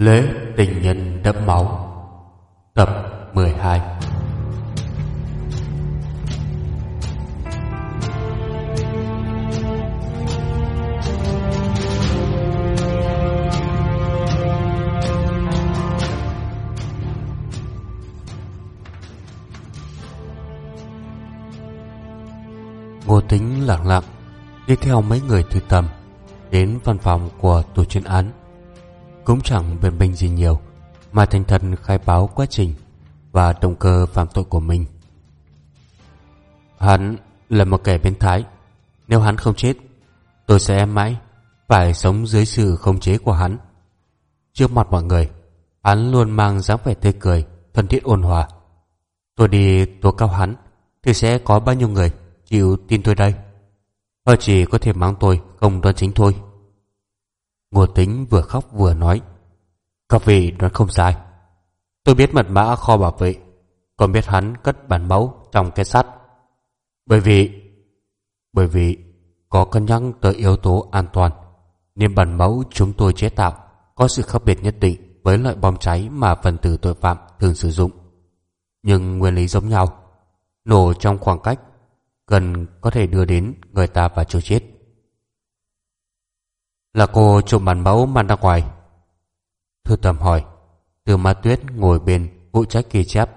Lễ tình nhân đẫm máu. Tập 12 Ngô Tính lặng lặng đi theo mấy người thư tầm đến văn phòng của tổ chuyên án cũng chẳng biện minh gì nhiều, mà thành thật khai báo quá trình và động cơ phạm tội của mình. Hắn là một kẻ biến thái. Nếu hắn không chết, tôi sẽ mãi phải sống dưới sự khống chế của hắn. Trước mặt mọi người, hắn luôn mang dáng vẻ tươi cười, thân thiết ôn hòa. Tôi đi tố cao hắn thì sẽ có bao nhiêu người chịu tin tôi đây? Họ chỉ có thể mắng tôi không đoan chính thôi. Ngô Tính vừa khóc vừa nói Các vị nói không sai. Tôi biết mật mã kho bảo vệ, Còn biết hắn cất bản mẫu trong cái sắt. Bởi vì Bởi vì Có cân nhắc tới yếu tố an toàn, Nên bản mẫu chúng tôi chế tạo Có sự khác biệt nhất định Với loại bom cháy mà phần tử tội phạm thường sử dụng. Nhưng nguyên lý giống nhau, Nổ trong khoảng cách Gần có thể đưa đến người ta và chỗ chết là cô trộm bản mẫu mang ra ngoài. Thư tầm hỏi, Từ ma tuyết ngồi bên vụ trách ghi chép,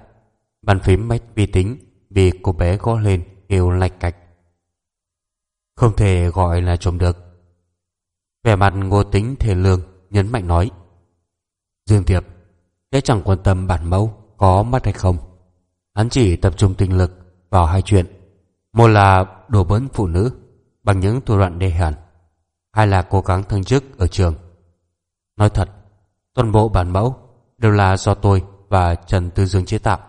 Bàn phím máy vi tính Vì cô bé gõ lên kêu lạch cạch. Không thể gọi là trộm được. Vẻ mặt ngô tính thể lương Nhấn mạnh nói, Dương Tiệp Sẽ chẳng quan tâm bản mẫu Có mắt hay không. Hắn chỉ tập trung tinh lực vào hai chuyện. Một là đổ bấn phụ nữ Bằng những thủ đoạn đê hèn hay là cố gắng thăng chức ở trường. Nói thật, toàn bộ bản mẫu đều là do tôi và Trần Tư Dương chế tạo.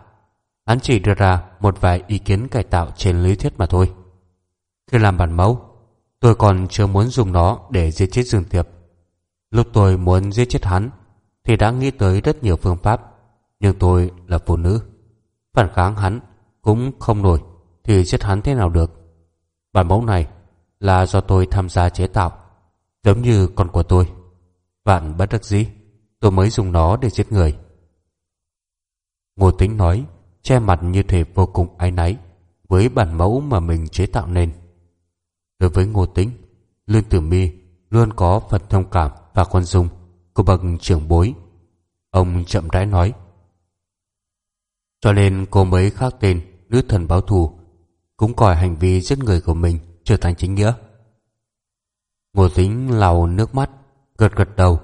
Hắn chỉ đưa ra một vài ý kiến cải tạo trên lý thuyết mà thôi. Khi làm bản mẫu, tôi còn chưa muốn dùng nó để giết chết Dương Tiệp. Lúc tôi muốn giết chết hắn, thì đã nghĩ tới rất nhiều phương pháp, nhưng tôi là phụ nữ. Phản kháng hắn cũng không nổi, thì giết hắn thế nào được. Bản mẫu này là do tôi tham gia chế tạo Giống như con của tôi. Vạn bất đắc dĩ, Tôi mới dùng nó để giết người. Ngô Tính nói, Che mặt như thể vô cùng áy náy Với bản mẫu mà mình chế tạo nên. Đối với Ngô Tính Lương Tử Mi Luôn có phần thông cảm và khoan dung Của bậc trưởng bối. Ông chậm rãi nói, Cho nên cô mới khác tên Nữ thần báo thù, Cũng coi hành vi giết người của mình Trở thành chính nghĩa. Ngô tính lau nước mắt, Gật gật đầu.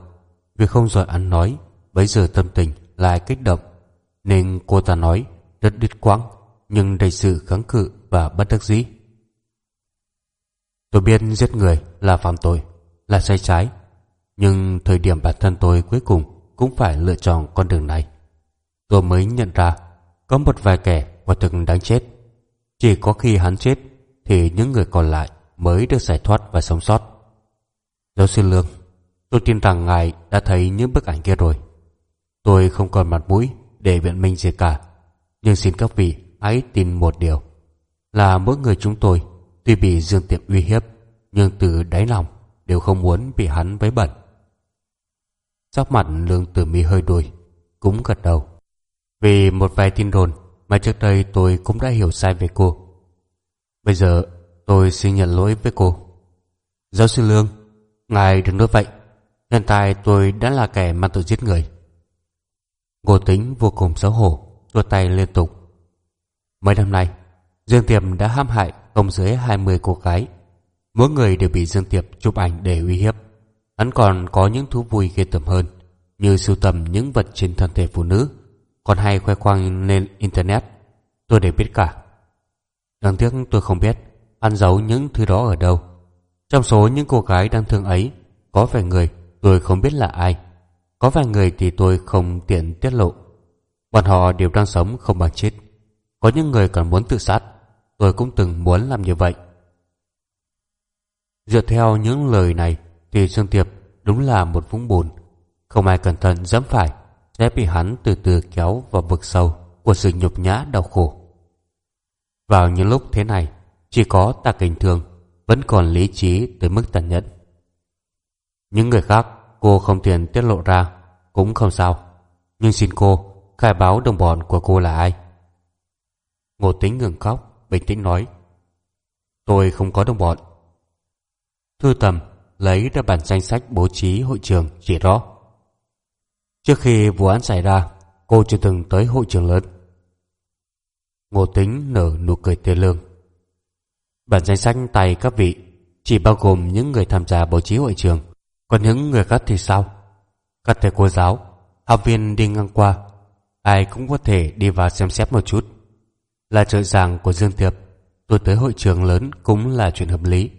Vì không giỏi ăn nói Bây giờ tâm tình lại kích động. Nên cô ta nói, rất đứt quãng, Nhưng đầy sự kháng cự và bất đắc dĩ. Tôi biết giết người là phạm tội, Là sai trái. Nhưng thời điểm bản thân tôi cuối cùng Cũng phải lựa chọn con đường này. Tôi mới nhận ra, Có một vài kẻ quả thực đáng chết. Chỉ có khi hắn chết, Thì những người còn lại mới được giải thoát và sống sót. Giáo sư Lương, tôi tin rằng ngài đã thấy những bức ảnh kia rồi. Tôi không còn mặt mũi để biện minh gì cả. Nhưng xin các vị hãy tin một điều. Là mỗi người chúng tôi tuy bị Dương Tiệm uy hiếp nhưng từ đáy lòng đều không muốn bị hắn vấy bẩn. Sắc mặt Lương Tử Mi hơi đuôi, cũng gật đầu. Vì một vài tin đồn mà trước đây tôi cũng đã hiểu sai về cô. Bây giờ tôi xin nhận lỗi với cô. Giáo sư Lương, Ngài đừng nói vậy Hiện tại tôi đã là kẻ mang tội giết người. Ngô tính vô cùng xấu hổ Tua tay liên tục. Mấy năm nay, Dương Tiệp đã hãm hại không dưới 20 cô gái. Mỗi người đều bị Dương Tiệp chụp ảnh để uy hiếp. Hắn còn có những thú vui ghê tởm hơn, Như sưu tầm những vật trên thân thể phụ nữ. Còn hay khoe khoang lên Internet, Tôi đều biết cả. Đáng tiếc tôi không biết, Hắn giấu những thứ đó ở đâu trong số những cô gái đang thương ấy, có vài người tôi không biết là ai. Có vài người thì tôi không tiện tiết lộ. Bọn họ đều đang sống không bằng chết. Có những người còn muốn tự sát. Tôi cũng từng muốn làm như vậy. Dựa theo những lời này thì Dương Tiệp đúng là một vũng bùn. Không ai cẩn thận dẫm phải sẽ bị hắn từ từ kéo vào vực sâu của sự nhục nhã đau khổ. Vào những lúc thế này, chỉ có ta kình thường vẫn còn lý trí tới mức tàn nhẫn. Những người khác cô không tiện tiết lộ ra, cũng không sao. Nhưng xin cô, khai báo đồng bọn của cô là ai? Ngô Tính ngừng khóc, bình tĩnh nói. Tôi không có đồng bọn. Thư tầm lấy ra bản danh sách bố trí hội trường chỉ rõ. Trước khi vụ án xảy ra, cô chưa từng tới hội trường lớn. Ngô Tính nở nụ cười tê lương. Bản danh sách tay các vị chỉ bao gồm những người tham gia bố trí hội trường, còn những người khác thì sao? Các thầy cô giáo, học viên đi ngang qua, ai cũng có thể đi vào xem xét một chút. Là trợ giảng của Dương Tiệp, tôi tới hội trường lớn cũng là chuyện hợp lý.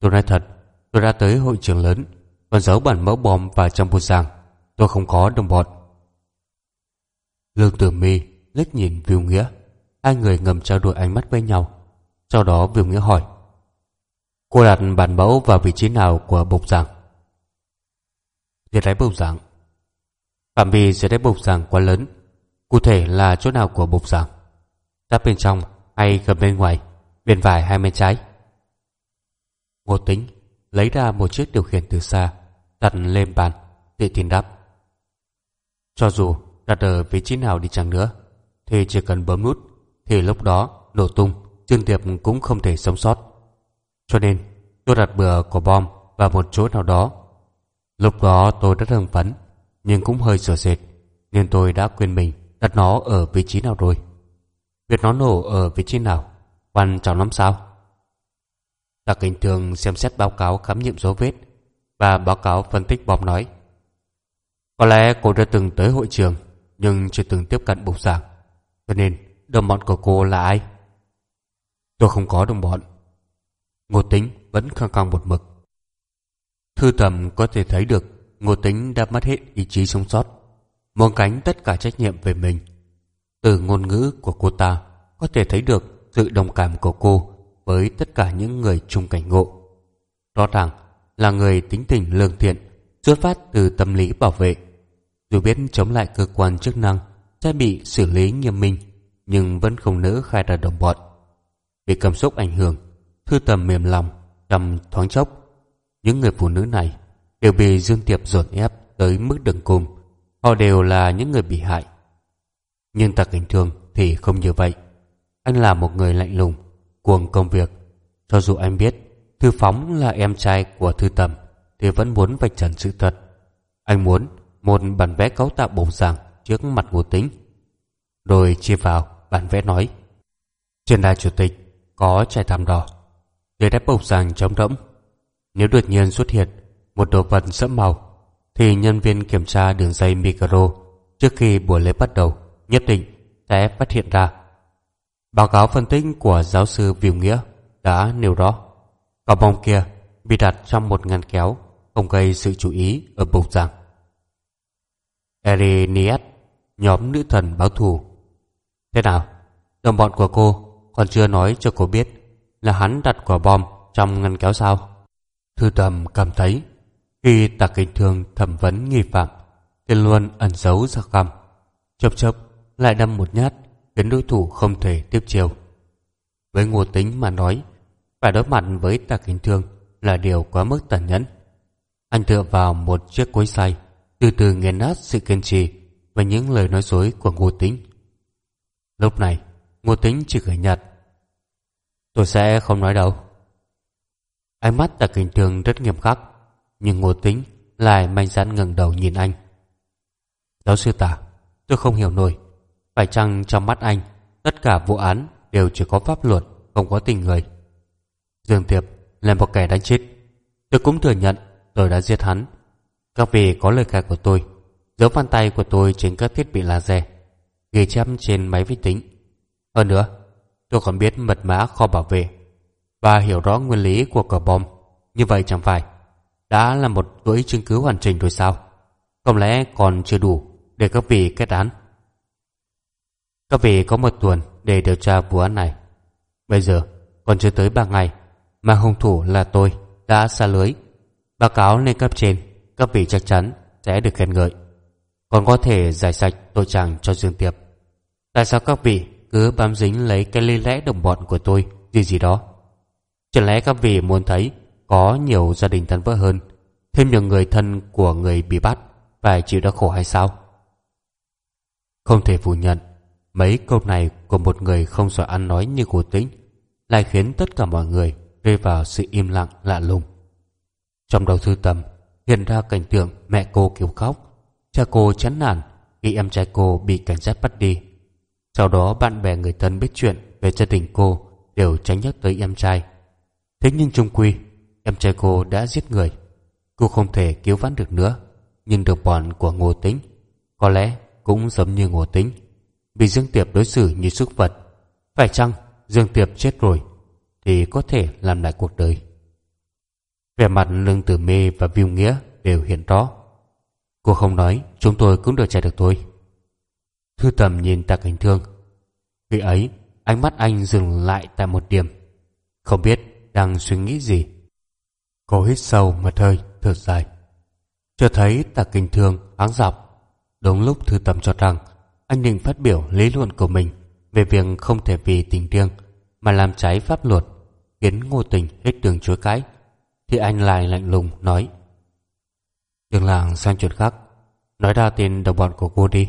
Tôi nói thật, tôi đã tới hội trường lớn, còn giấu bản mẫu bom vào trong bút giảng. Tôi không có đồng bọn. Lương Tử Mi liếc nhìn Viu Nghĩa, hai người ngầm trao đổi ánh mắt với nhau. Sau đó Viu Nghĩa hỏi, cô đặt bản mẫu vào vị trí nào của bục giảng? Dưới đáy bục giảng. Phạm vi dưới đáy bục giảng quá lớn, cụ thể là chỗ nào của bục giảng? Giáp bên trong hay gần bên ngoài, bên vải hai bên trái? Ngô Tính lấy ra một chiếc điều khiển từ xa, đặt lên bàn, tự tin đáp. Cho dù đặt ở vị trí nào đi chăng nữa, thì chỉ cần bấm nút, thì lúc đó nổ tung, Trương Tiệp cũng không thể sống sót. Cho nên, tôi đặt bừa của bom vào một chỗ nào đó. Lúc đó tôi rất hưng phấn, nhưng cũng hơi sửa sệt, nên tôi đã quên mình đặt nó ở vị trí nào rồi. Việc nó nổ ở vị trí nào, quan trọng lắm sao? Tạ Kinh Thường xem xét báo cáo khám nghiệm dấu vết và báo cáo phân tích bom nói. Có lẽ cô đã từng tới hội trường nhưng chưa từng tiếp cận bục giảng. Cho nên đồng bọn của cô là ai? Tôi không có đồng bọn. Ngô Tính vẫn khăng khăng một mực. Thư tầm có thể thấy được Ngô Tính đã mất hết ý chí sống sót, muốn cánh tất cả trách nhiệm về mình. Từ ngôn ngữ của cô ta có thể thấy được sự đồng cảm của cô với tất cả những người chung cảnh ngộ. Rõ ràng là người tính tình lương thiện, xuất phát từ tâm lý bảo vệ. Dù biết chống lại cơ quan chức năng sẽ bị xử lý nghiêm minh, nhưng vẫn không nỡ khai ra đồng bọn. Bị cảm xúc ảnh hưởng, thư tầm mềm lòng, Trầm thoáng chốc. Những người phụ nữ này đều bị Dương Tiệp dồn ép tới mức đường cùng. Họ đều là những người bị hại. Nhưng tạc cảnh thường thì không như vậy. Anh là một người lạnh lùng, cuồng công việc. Cho dù anh biết Thư Phóng là em trai của Thư Tầm thì vẫn muốn vạch trần sự thật. Anh muốn một bản vẽ cấu tạo bổ giảng trước mặt ngô tính. Rồi chia vào bản vẽ nói Trên đài chủ tịch có trải thảm đỏ. Dưới đáy bộc giảng trống rỗng. Nếu đột nhiên xuất hiện một đồ vật sẫm màu thì nhân viên kiểm tra đường dây micro trước khi buổi lễ bắt đầu nhất định sẽ phát hiện ra Báo cáo phân tích của giáo sư Viu Nghĩa đã nêu rõ quả bom kia bị đặt trong một ngăn kéo không gây sự chú ý ở bục giảng. Eriniet, nhóm nữ thần báo thù. Thế nào? Đồng bọn của cô còn chưa nói cho cô biết là hắn đặt quả bom trong ngăn kéo sao? Thư tầm cảm thấy khi tạc kinh thương thẩm vấn nghi phạm thì luôn ẩn giấu ra căm. chớp chớp lại đâm một nhát khiến đối thủ không thể tiếp chiều. Với ngô tính mà nói, phải đối mặt với tạc kinh thương là điều quá mức tàn nhẫn. Anh tựa vào một chiếc cối xay, từ từ nghiền nát sự kiên trì và những lời nói dối của ngô tính. Lúc này, ngô tính chỉ cười nhạt. Tôi sẽ không nói đâu. Ánh mắt tạ kinh trường rất nghiêm khắc, nhưng ngô tính lại manh dạn ngẩng đầu nhìn anh. Giáo sư tả, tôi không hiểu nổi. Phải chăng trong mắt anh Tất cả vụ án đều chỉ có pháp luật Không có tình người? Dương Tiệp là một kẻ đánh chết. Tôi cũng thừa nhận tôi đã giết hắn. Các vị có lời khai của tôi Dấu vân tay của tôi trên các thiết bị laser Ghi chép trên máy vi tính. Hơn nữa Tôi còn biết mật mã kho bảo vệ Và hiểu rõ nguyên lý của cờ bom Như vậy chẳng phải Đã là một chuỗi chứng cứ hoàn chỉnh rồi sao Không lẽ còn chưa đủ Để các vị kết án các vị có một tuần để điều tra vụ án này. Bây giờ còn chưa tới ba ngày mà hung thủ là tôi đã xa lưới. Báo cáo lên cấp trên, các vị chắc chắn sẽ được khen ngợi. Còn có thể giải sạch tội trạng cho Dương Tiệp. Tại sao các vị cứ bám dính lấy cái lý lẽ đồng bọn của tôi gì gì đó? Chẳng lẽ các vị muốn thấy có nhiều gia đình tan vỡ hơn, thêm nhiều người thân của người bị bắt phải chịu đau khổ hay sao? Không thể phủ nhận, mấy câu này của một người không giỏi ăn nói như cố tĩnh lại khiến tất cả mọi người rơi vào sự im lặng lạ lùng. Trong đầu thư tầm hiện ra cảnh tượng mẹ cô kêu khóc, cha cô chán nản khi em trai cô bị cảnh sát bắt đi. Sau đó bạn bè người thân biết chuyện về gia đình cô đều tránh nhắc tới em trai. Thế nhưng trung quy, em trai cô đã giết người. Cô không thể cứu vãn được nữa, nhưng được bọn của Ngô Tính có lẽ cũng giống như Ngô Tính, bị Dương Tiệp đối xử như súc vật. Phải chăng Dương Tiệp chết rồi thì có thể làm lại cuộc đời? Vẻ mặt Lương Tử Mê và Viu Nghĩa đều hiện rõ. Cô không nói, chúng tôi cũng được chạy được thôi. Thư tầm nhìn Tạ Cảnh Thương. Khi ấy, ánh mắt anh dừng lại tại một điểm. Không biết đang suy nghĩ gì. Cô hít sâu một hơi, thở dài. Chưa thấy Tạ kinh Thương áng dọc. Đúng lúc thư tầm cho rằng anh định phát biểu lý luận của mình về việc không thể vì tình riêng mà làm trái pháp luật khiến ngô tình hết đường chối cãi thì anh lại lạnh lùng nói đừng làng sang chuyện khác Nói ra tên đồng bọn của cô đi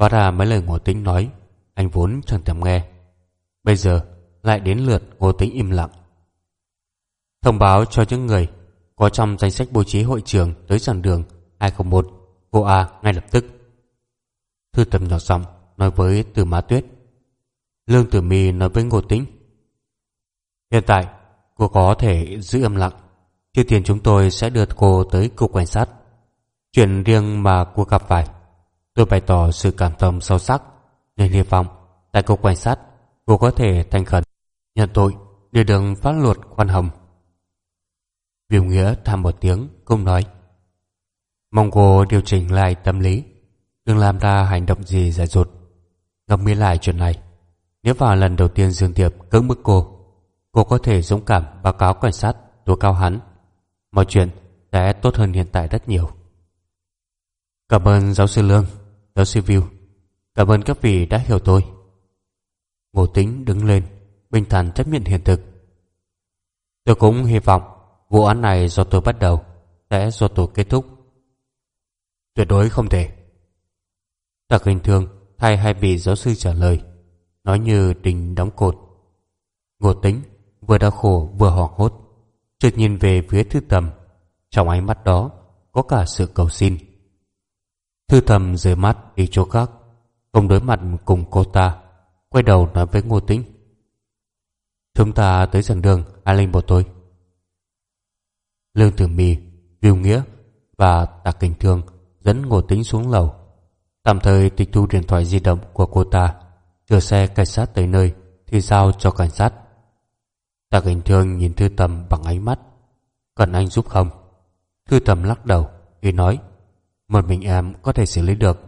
Hóa ra mấy lời ngô tính nói, Anh vốn chẳng thèm nghe. Bây giờ lại đến lượt ngô tính im lặng. Thông báo cho những người Có trong danh sách bố trí hội trường Tới giảng đường 201 Cô A ngay lập tức. Thư tầm nhỏ giọng Nói với từ má tuyết. Lương tử mi nói với ngô tính Hiện tại, Cô có thể giữ âm lặng. Trước tiên chúng tôi sẽ đưa cô tới cục cảnh sát. Chuyện riêng mà cô gặp phải Tôi bày tỏ sự cảm thông sâu sắc Nên hy vọng Tại cục cảnh sát Cô có thể thành khẩn Nhận tội để đừng pháp luật khoan hồng Viu Nghĩa tham một tiếng Cũng nói Mong cô điều chỉnh lại tâm lý Đừng làm ra hành động gì dại dột Ngẫm nghĩ lại chuyện này Nếu vào lần đầu tiên Dương Tiệp cưỡng bức cô cô có thể dũng cảm báo cáo cảnh sát tố cao hắn. Mọi chuyện sẽ tốt hơn hiện tại rất nhiều. Cảm ơn giáo sư Lương, giáo sư View. Cảm ơn các vị đã hiểu tôi. Ngô Tính đứng lên, bình thản chấp nhận hiện thực. Tôi cũng hy vọng vụ án này do tôi bắt đầu sẽ do tôi kết thúc. Tuyệt đối không thể. Tạc hình thường thay hai vị giáo sư trả lời, nói như đình đóng cột. Ngô Tính vừa đau khổ vừa hoảng hốt chợt nhìn về phía thư tầm trong ánh mắt đó có cả sự cầu xin thư thầm rời mắt đi chỗ khác, không đối mặt cùng cô ta, quay đầu nói với ngô tĩnh. Chúng ta tới giảng đường an linh bộ tôi. Lương tử mì, viu nghĩa và tạc kinh thương dẫn ngô tĩnh xuống lầu. Tạm thời tịch thu điện thoại di động của cô ta, chờ xe cảnh sát tới nơi thì giao cho cảnh sát. Tạ Cảnh Thương nhìn Thư Tầm bằng ánh mắt. Cần anh giúp không? Thư Tầm lắc đầu Ý nói. Một mình em có thể xử lý được.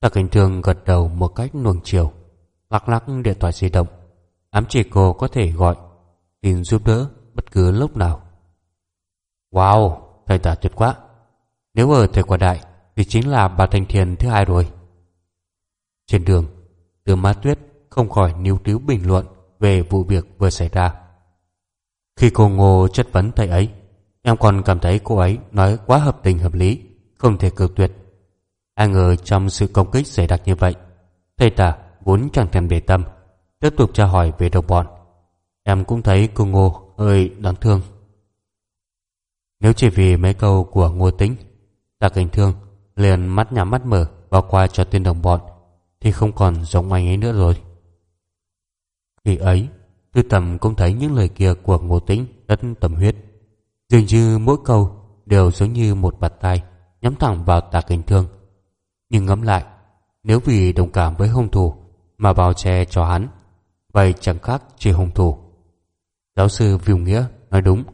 Tạ Cảnh Thương gật đầu một cách nuồng chiều Lắc lắc điện thoại di động. Ám chỉ cô có thể gọi tìm giúp đỡ bất cứ lúc nào. Wow Thầy tả tuyệt quá. Nếu ở thời quả đại Thì chính là bà Thành Thiền thứ hai rồi. Trên đường Từ má tuyết không khỏi níu tíu bình luận về vụ việc vừa xảy ra. Khi cô Ngô chất vấn thầy ấy, em còn cảm thấy cô ấy nói quá hợp tình hợp lý, không thể cự tuyệt. Ai ngờ trong sự công kích dày đặc như vậy, thầy tả vốn chẳng thèm để tâm, tiếp tục tra hỏi về đồng bọn. Em cũng thấy cô Ngô hơi đáng thương. Nếu chỉ vì mấy câu của Ngô Tĩnh, Tạ Cảnh Thương liền mắt nhắm mắt mở và qua cho tên đồng bọn, thì không còn giống anh ấy nữa rồi. Khi ấy, Tư Tầm cũng thấy những lời kia của Ngô Tĩnh rất tầm huyết. Dường như mỗi câu đều giống như một bạt tay nhắm thẳng vào tà kinh thương. Nhưng ngẫm lại, nếu vì đồng cảm với hung thủ mà bao che cho hắn, vậy chẳng khác chỉ hung thủ. Giáo sư Viu Nghĩa nói đúng.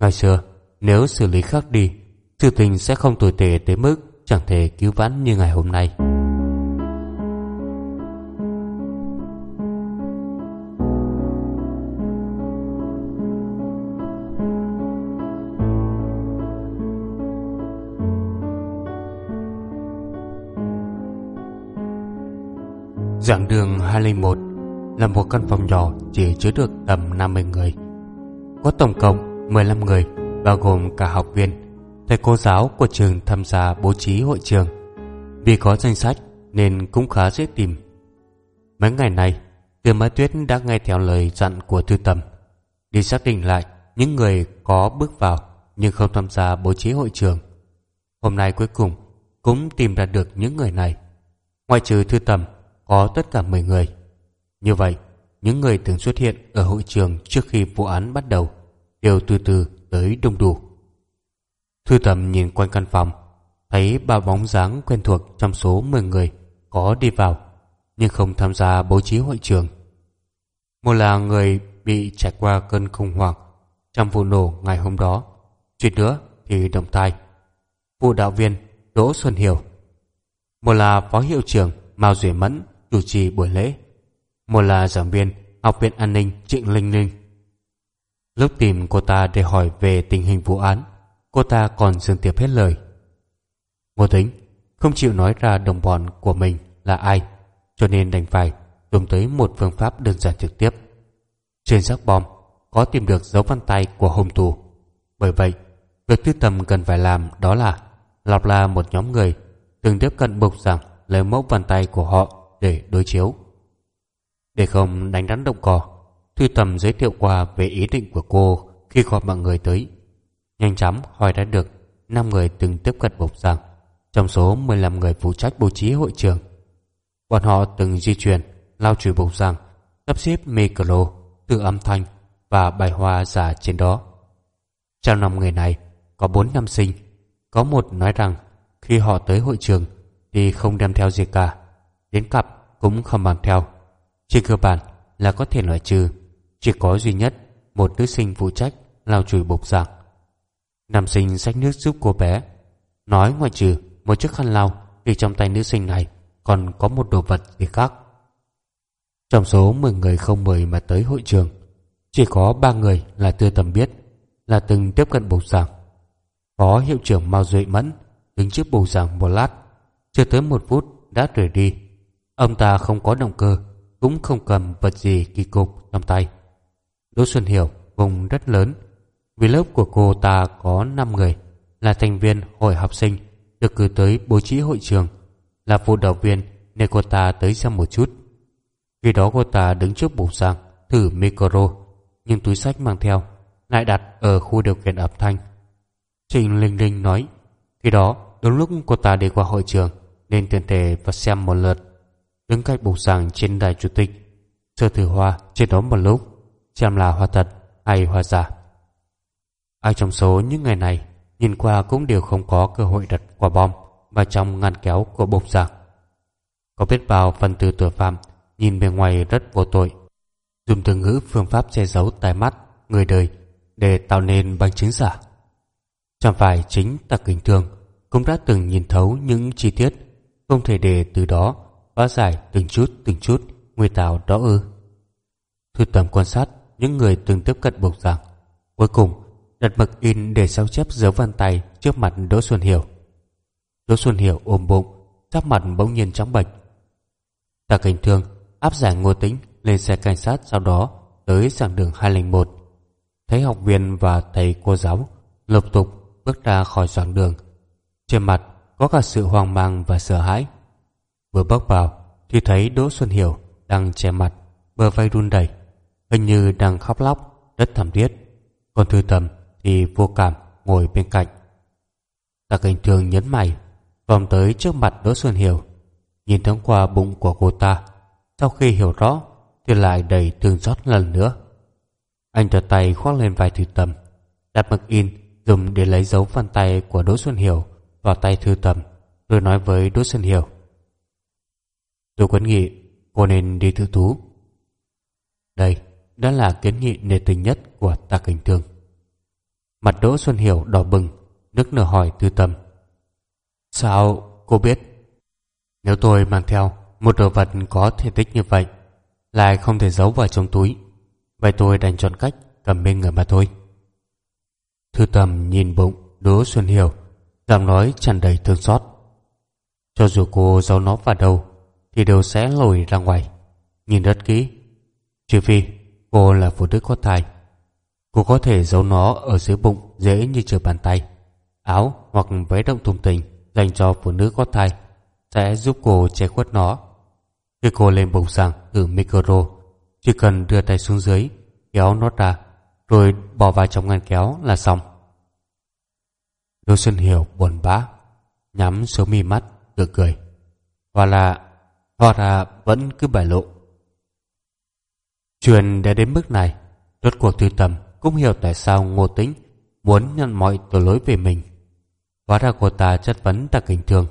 Ngày xưa, nếu xử lý khác đi, sự tình sẽ không tồi tệ tới mức chẳng thể cứu vãn như ngày hôm nay. Giảng đường 201 là một căn phòng nhỏ chỉ chứa được tầm 50 người. Có tổng cộng 15 người, bao gồm cả học viên, thầy cô giáo của trường tham gia bố trí hội trường. Vì có danh sách nên cũng khá dễ tìm. Mấy ngày này, Tiêu Mai Tuyết đã nghe theo lời dặn của Thư Tầm, đi xác định lại những người có bước vào nhưng không tham gia bố trí hội trường. Hôm nay cuối cùng cũng tìm ra được những người này. Ngoại trừ Thư Tầm có tất cả 10 người. Như vậy, những người từng xuất hiện ở hội trường trước khi vụ án bắt đầu đều từ từ tới đông đủ. Thư Tầm nhìn quanh căn phòng, thấy ba bóng dáng quen thuộc trong số 10 người có đi vào, nhưng không tham gia bố trí hội trường. Một là người bị trải qua cơn khủng hoảng trong vụ nổ ngày hôm đó, suýt nữa thì động tai. Vụ đạo viên Đỗ Xuân Hiểu Một là phó hiệu trưởng Mao Duy Mẫn chủ trì buổi lễ Một là giảng viên Học viện An ninh Trịnh Linh Linh Lúc tìm cô ta để hỏi về tình hình vụ án Cô ta còn dừng tiệp hết lời Ngô Tính không chịu nói ra đồng bọn của mình là ai cho nên đành phải dùng tới một phương pháp đơn giản trực tiếp. Trên xác bom có tìm được dấu vân tay của hung thủ. Bởi vậy, việc tư tầm cần phải làm đó là lọc là một nhóm người từng tiếp cận bục rằng lấy mẫu vân tay của họ để đối chiếu. Để không đánh rắn động cỏ, Thư Tầm giới thiệu qua về ý định của cô khi gọi mọi người tới. Nhanh chóng hỏi đã được 5 người từng tiếp cận bục rằng trong số 15 người phụ trách bố trí hội trường. Bọn họ từng di chuyển, lao chùi bục rằng, sắp xếp micro, từ âm thanh và bài hoa giả trên đó. Trong năm người này, có bốn nam sinh. Có một nói rằng khi họ tới hội trường thì không đem theo gì cả. Đến cặp cũng không mang theo. Trên cơ bản là có thể loại trừ. Chỉ có duy nhất một nữ sinh phụ trách lao chùi bục giảng. Nam sinh xách nước giúp cô bé. Nói ngoại trừ một chiếc khăn lau thì trong tay nữ sinh này còn có một đồ vật gì khác. Trong số 10 người không mời mà tới hội trường, chỉ có ba người là tư tầm biết, là từng tiếp cận bục giảng. Phó hiệu trưởng Mao Duệ Mẫn đứng trước bục giảng một lát, chưa tới một phút đã rời đi. Ông ta không có động cơ, cũng không cầm vật gì kỳ cục trong tay. Đỗ Xuân Hiểu vùng rất lớn, vì lớp của cô ta có 5 người là thành viên hội học sinh được cử tới bố trí hội trường là phụ đạo viên nên cô ta tới xem một chút. Khi đó cô ta đứng trước bục giảng thử micro nhưng túi sách mang theo lại đặt ở khu điều khiển âm thanh. Trịnh Linh Linh nói khi đó đúng lúc cô ta đi qua hội trường nên tiền thể và xem một lượt đứng cách bục giảng trên đài chủ tịch sơ thử hoa trên đó một lúc xem là hoa thật hay hoa giả. Ai trong số những ngày này nhìn qua cũng đều không có cơ hội đặt quả bom vào trong ngăn kéo của bục giảng. Có biết bao phần tử tội phạm nhìn bề ngoài rất vô tội, dùng từ ngữ phương pháp che giấu tai mắt người đời để tạo nên bằng chứng giả. Chẳng phải chính Tạc Kính thường cũng đã từng nhìn thấu những chi tiết không thể để từ đó phá giải từng chút từng chút nguy tạo đó ư. Thư tầm quan sát những người từng tiếp cận bộc giảng. Cuối cùng, đặt mực in để sao chép dấu vân tay trước mặt Đỗ Xuân Hiểu. Đỗ Xuân Hiểu ôm bụng, sắc mặt bỗng nhiên trắng bệch. Tạ Cảnh Thương áp giải Ngô Tĩnh lên xe cảnh sát sau đó tới giảng đường 201. Thấy học viên và thầy cô giáo lục tục bước ra khỏi giảng đường. Trên mặt có cả sự hoang mang và sợ hãi. Vừa bước vào thì thấy Đỗ Xuân Hiểu đang che mặt, bờ vai run đầy, hình như đang khóc lóc, rất thảm thiết. Còn Thư Tầm thì vô cảm ngồi bên cạnh. Tạ Cảnh thường nhấn mày vòng tới trước mặt Đỗ Xuân Hiểu nhìn thoáng qua bụng của cô ta sau khi hiểu rõ thì lại đầy thương xót lần nữa anh trở tay khoác lên vai thư tầm đặt mực in dùng để lấy dấu vân tay của Đỗ Xuân Hiểu vào tay thư tầm rồi nói với Đỗ Xuân Hiểu tôi quấn nghị cô nên đi tự thú đây đã là kiến nghị nề tình nhất của ta cảnh thương mặt Đỗ Xuân Hiểu đỏ bừng nước nở hỏi thư tầm Sao cô biết? Nếu tôi mang theo một đồ vật có thể tích như vậy, lại không thể giấu vào trong túi, vậy tôi đành chọn cách cầm bên người mà thôi. Thư tầm nhìn bụng Đỗ Xuân Hiểu, giọng nói tràn đầy thương xót. Cho dù cô giấu nó vào đâu, thì đều sẽ lồi ra ngoài. Nhìn rất kỹ, trừ phi cô là phụ nữ có thai, Cô có thể giấu nó ở dưới bụng dễ như trở bàn tay. áo hoặc váy động thùng tình dành cho phụ nữ có thai sẽ giúp cô che khuất nó. Khi cô lên bụng sàng từ micro, chỉ cần đưa tay xuống dưới, kéo nó ra, rồi bỏ vào trong ngăn kéo là xong. Lưu Xuân Hiểu buồn bã, nhắm số mi mắt, cười cười. Hoặc là, hoặc là vẫn cứ bại lộ. Chuyện đã đến mức này, rốt cuộc thư tầm cũng hiểu tại sao Ngô Tĩnh muốn nhận mọi tội lỗi về mình. Hóa ra cô ta chất vấn Tạ bình thường.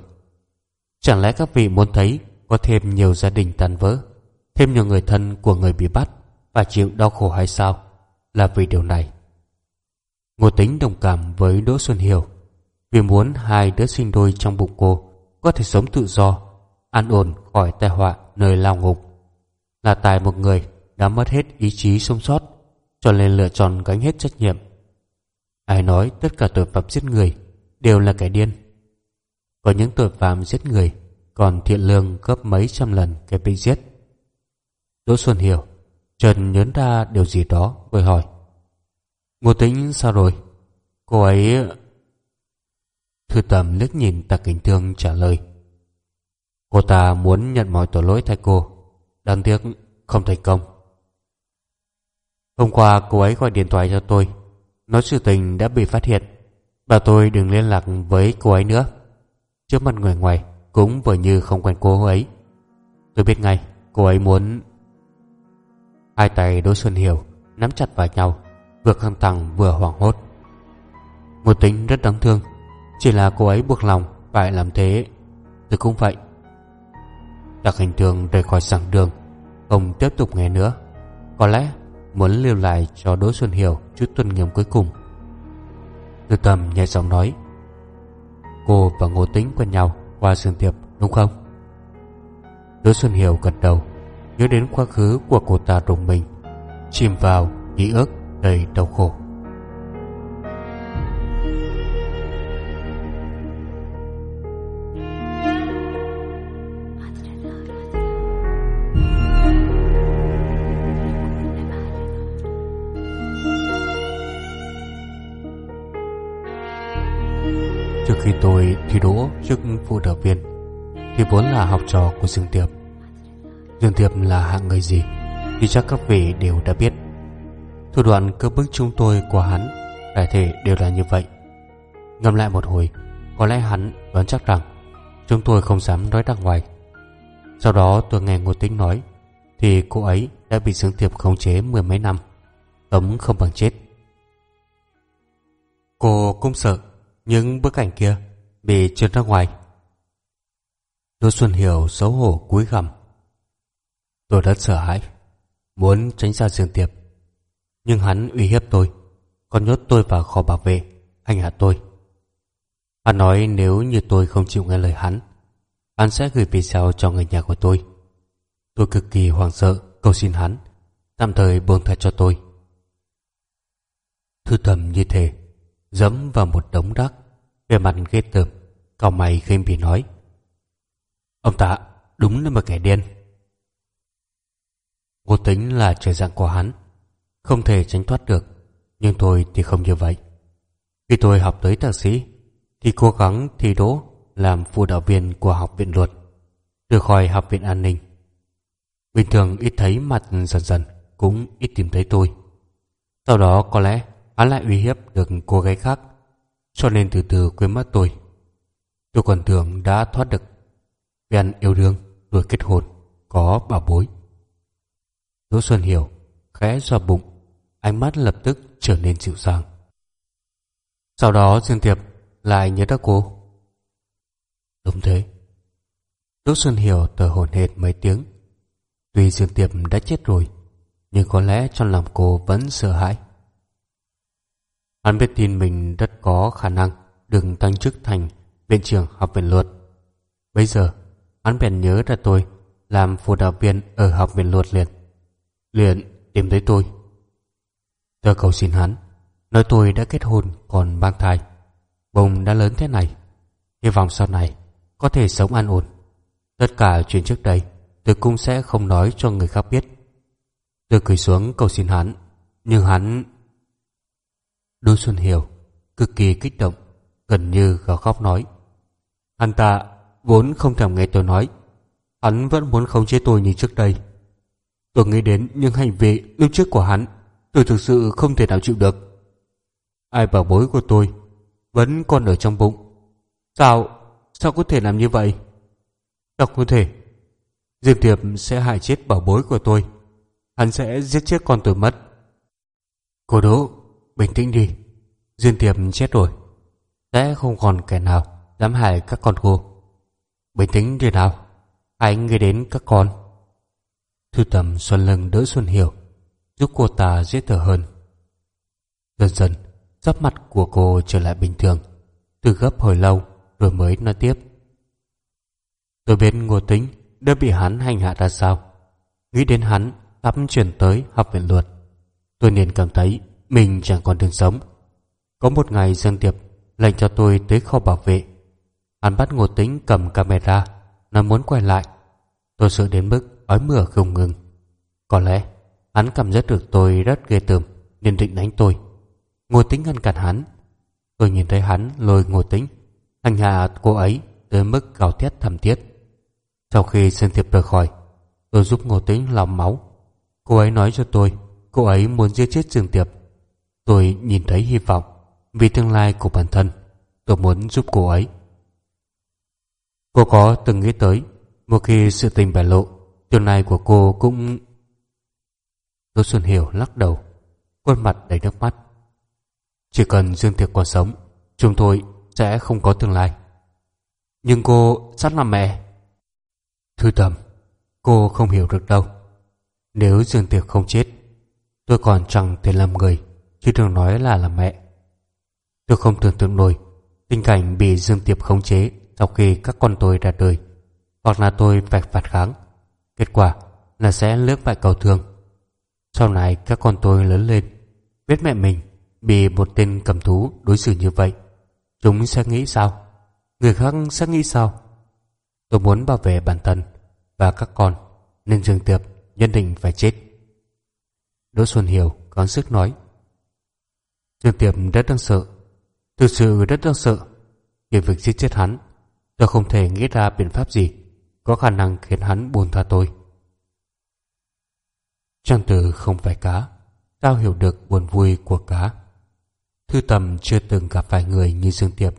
Chẳng lẽ các vị muốn thấy có thêm nhiều gia đình tan vỡ, thêm nhiều người thân của người bị bắt và chịu đau khổ hay sao? Là vì điều này. Ngô Tính đồng cảm với Đỗ Xuân Hiểu vì muốn hai đứa sinh đôi trong bụng cô có thể sống tự do, an ổn khỏi tai họa nơi lao ngục. Là tài một người đã mất hết ý chí sống sót cho nên lựa chọn gánh hết trách nhiệm. Ai nói tất cả tội phạm giết người đều là kẻ điên. Có những tội phạm giết người còn thiện lương gấp mấy trăm lần kẻ bị giết. Đỗ Xuân hiểu, Trần nhớ ra điều gì đó rồi hỏi. Ngô Tĩnh sao rồi? Cô ấy... Thư tầm liếc nhìn Tạc Kính Thương trả lời. Cô ta muốn nhận mọi tội lỗi thay cô. Đáng tiếc, không thành công. Hôm qua, cô ấy gọi điện thoại cho tôi. Nói sự tình đã bị phát hiện. Bảo tôi đừng liên lạc với cô ấy nữa. Trước mặt người ngoài, Cũng vừa như không quen cô ấy. Tôi biết ngay, cô ấy muốn Hai tay đối Xuân Hiểu Nắm chặt vào nhau Vừa căng thẳng vừa hoảng hốt. Một tính rất đáng thương. Chỉ là cô ấy buộc lòng phải làm thế. Tôi cũng vậy. Đặc hình thường rời khỏi sẵn đường Không tiếp tục nghe nữa Có lẽ muốn lưu lại cho Đỗ Xuân Hiểu chút tuân nghiêm cuối cùng. Tư tầm nhẹ giọng nói, Cô và Ngô Tĩnh quen nhau qua sương thiệp, đúng không? Đỗ Xuân Hiểu gật đầu, nhớ đến quá khứ của cô ta rùng mình, chìm vào ký ức đầy đau khổ. Đỗ chức phụ đạo viên, Thì vốn là học trò của Dương Tiệp Dương Tiệp là hạng người gì Thì chắc các vị đều đã biết. Thủ đoạn cơ bức chúng tôi của hắn, Đại thể đều là như vậy. Ngâm lại một hồi, Có lẽ hắn đoán chắc rằng Chúng tôi không dám nói ra ngoài. Sau đó tôi nghe Ngô Tĩnh nói, Thì cô ấy đã bị Dương Tiệp khống chế mười mấy năm tấm không bằng chết. Cô cũng sợ những bức ảnh kia bị trượt ra ngoài. Đỗ Xuân Hiểu xấu hổ cúi gằm. Tôi rất sợ hãi, muốn tránh xa Dương Tiệp. Nhưng hắn uy hiếp tôi, còn nhốt tôi vào kho bảo vệ, hành hạ tôi. Hắn nói nếu như tôi không chịu nghe lời hắn, hắn sẽ gửi video cho người nhà của tôi. Tôi cực kỳ hoảng sợ, cầu xin hắn, tạm thời buông tha cho tôi. Thư thầm như thế dẫm vào một đống rác về mặt ghê tởm cau mày khiêm bỉ nói. Ông ta đúng là một kẻ điên. Vô tính là trời dạng của hắn, không thể tránh thoát được, nhưng tôi thì không như vậy. Khi tôi học tới thạc sĩ, thì cố gắng thi đỗ làm phụ đạo viên của học viện luật, được khỏi học viện an ninh. Bình thường ít thấy mặt dần dần, cũng ít tìm thấy tôi. Sau đó có lẽ hắn lại uy hiếp được cô gái khác cho nên từ từ quên mất tôi. Tôi còn tưởng đã thoát được. Ghen yêu đương, rồi kết hôn, có bảo bối. Đỗ xuân hiểu khẽ xoa bụng, ánh mắt lập tức trở nên dịu dàng. Sau đó dương tiệp lại nhớ ra cô. Đúng thế. Đỗ xuân hiểu tờ hồn hệt mấy tiếng. Tuy dương tiệp đã chết rồi, nhưng có lẽ trong lòng cô vẫn sợ hãi. Hắn biết tin mình rất có khả năng được tăng chức thành viện trưởng học viện luật. Bây giờ, hắn bèn nhớ ra tôi làm phụ đạo viên ở học viện luật liền. Liền tìm tới tôi. Tôi cầu xin hắn, nói tôi đã kết hôn còn mang thai. Bông đã lớn thế này. Hy vọng sau này có thể sống an ổn. Tất cả chuyện trước đây tôi cũng sẽ không nói cho người khác biết. Tôi cười xuống cầu xin hắn, nhưng hắn Đô Xuân Hiểu cực kỳ kích động, gần như gào khóc nói. Hắn ta vốn không thèm nghe tôi nói. Hắn vẫn muốn khống chế tôi như trước đây. Tôi nghĩ đến những hành vi lúc trước của hắn. Tôi thực sự không thể nào chịu được. Ai bảo bối của tôi vẫn còn ở trong bụng. Sao? Sao có thể làm như vậy? Sao có thể? Diệp Thiệp sẽ hại chết bảo bối của tôi. Hắn sẽ giết chết con tôi mất. Cô Đỗ, bình tĩnh đi. Duyên Tiệp chết rồi. Sẽ không còn kẻ nào dám hại các con cô. Bình tĩnh đi nào. Hãy nghĩ đến các con. Thư tầm Xuân lưng đỡ Xuân Hiểu, giúp cô ta dễ thở hơn. Dần dần, sắc mặt của cô trở lại bình thường. Từ gấp hồi lâu rồi mới nói tiếp. Tôi biết Ngô Tính đã bị hắn hành hạ ra sao. Nghĩ đến hắn sắp chuyển tới học viện luật. Tôi liền cảm thấy mình chẳng còn đường sống. Có một ngày Dương Tiệp lệnh cho tôi tới kho bảo vệ. Hắn bắt Ngô Tính cầm camera, nó muốn quay lại. Tôi sợ đến mức ói mửa không ngừng. Có lẽ hắn cảm giác được tôi rất ghê tởm nên định đánh tôi. Ngô Tính ngăn cản hắn. Tôi nhìn thấy hắn lôi Ngô Tính, hành hạ cô ấy tới mức gào thét thầm thiết. Sau khi Dương Tiệp rời khỏi, tôi giúp Ngô Tính lòng máu. Cô ấy nói cho tôi cô ấy muốn giết chết Dương Tiệp. Tôi nhìn thấy hy vọng vì tương lai của bản thân. Tôi muốn giúp cô ấy. Cô có từng nghĩ tới một khi sự tình bại lộ tương lai của cô cũng... Đỗ Xuân Hiểu lắc đầu khuôn mặt đầy nước mắt. Chỉ cần Dương Tiệp còn sống chúng tôi sẽ không có tương lai. Nhưng cô sẵn là mẹ. Thư tầm, cô không hiểu được đâu. Nếu Dương Tiệp không chết, tôi còn chẳng thể làm người, khi thường nói là làm mẹ. Tôi không tưởng tượng nổi tình cảnh bị Dương Tiệp khống chế sau khi các con tôi ra đời, hoặc là tôi phải phạt kháng. Kết quả là sẽ lướt bại cầu thương. Sau này các con tôi lớn lên, biết mẹ mình bị một tên cầm thú đối xử như vậy. Chúng sẽ nghĩ sao? Người khác sẽ nghĩ sao? Tôi muốn bảo vệ bản thân và các con, nên Dương Tiệp nhất định phải chết. Đỗ Xuân Hiểu gắng sức nói. Dương Tiệp rất đáng sợ, thực sự rất đáng sợ. Về việc giết chết hắn, tôi không thể nghĩ ra biện pháp gì có khả năng khiến hắn buồn tha tôi. Trang tử không phải cá, sao hiểu được buồn vui của cá. Thư tầm chưa từng gặp phải người như Dương Tiệp,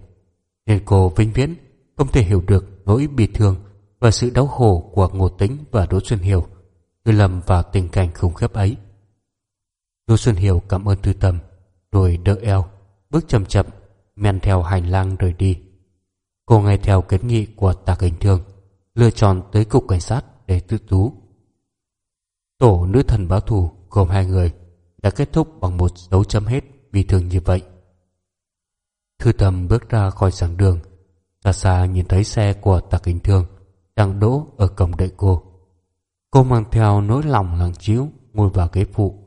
nên cô vĩnh viễn không thể hiểu được nỗi bị thương và sự đau khổ của Ngô Tĩnh và Đỗ Xuân Hiểu cứ lầm vào tình cảnh khủng khiếp ấy. Đỗ Xuân Hiểu cảm ơn Thư Tầm rồi đỡ eo, bước chậm chậm, men theo hành lang rời đi. Cô nghe theo kiến nghị của Tạc Hình Thương, lựa chọn tới cục cảnh sát để tự tú. Tổ nữ thần báo thù gồm hai người đã kết thúc bằng một dấu chấm hết vì thường như vậy. Thư Tâm bước ra khỏi giảng đường, xa xa nhìn thấy xe của Tạc Hình Thương đang đỗ ở cổng đợi cô. Cô mang theo nỗi lòng lặng chiếu ngồi vào ghế phụ.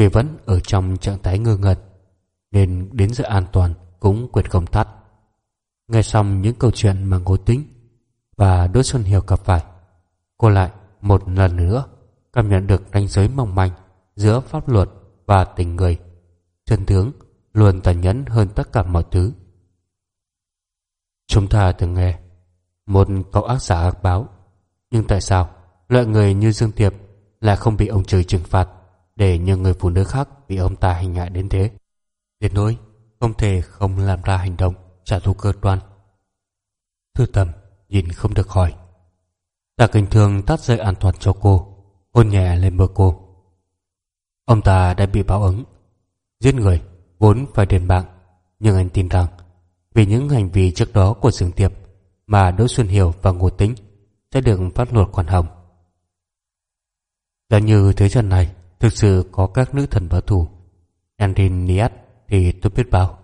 Vì vẫn ở trong trạng thái ngơ ngẩn, nên đến giờ an toàn cũng quyệt không thắt Nghe xong những câu chuyện mà ngô tính và Đỗ Xuân Hiểu gặp phải, cô lại một lần nữa cảm nhận được ranh giới mong manh giữa pháp luật và tình người. Chân tướng luôn tàn nhẫn hơn tất cả mọi thứ. Chúng ta từng nghe một cậu ác giả ác báo, nhưng tại sao Loại người như Dương Tiệp lại không bị ông trời trừng phạt để nhiều người phụ nữ khác bị ông ta hành hạ đến thế. Đến nỗi Không thể không làm ra hành động Trả thù cơ đoan. Thư tầm nhìn không được hỏi. Tạ kinh thường tắt dây an toàn cho cô, Hôn nhẹ lên mơ cô. Ông ta đã bị báo ứng. Giết người vốn phải đền mạng, Nhưng anh tin rằng Vì những hành vi trước đó của Dương Tiệp Mà Đỗ Xuân Hiểu và Ngô Tĩnh Sẽ được phát luật khoan hồng. Giống như thế trận này thực sự có các nữ thần bảo thủ, Andrin Niat thì tôi biết bao.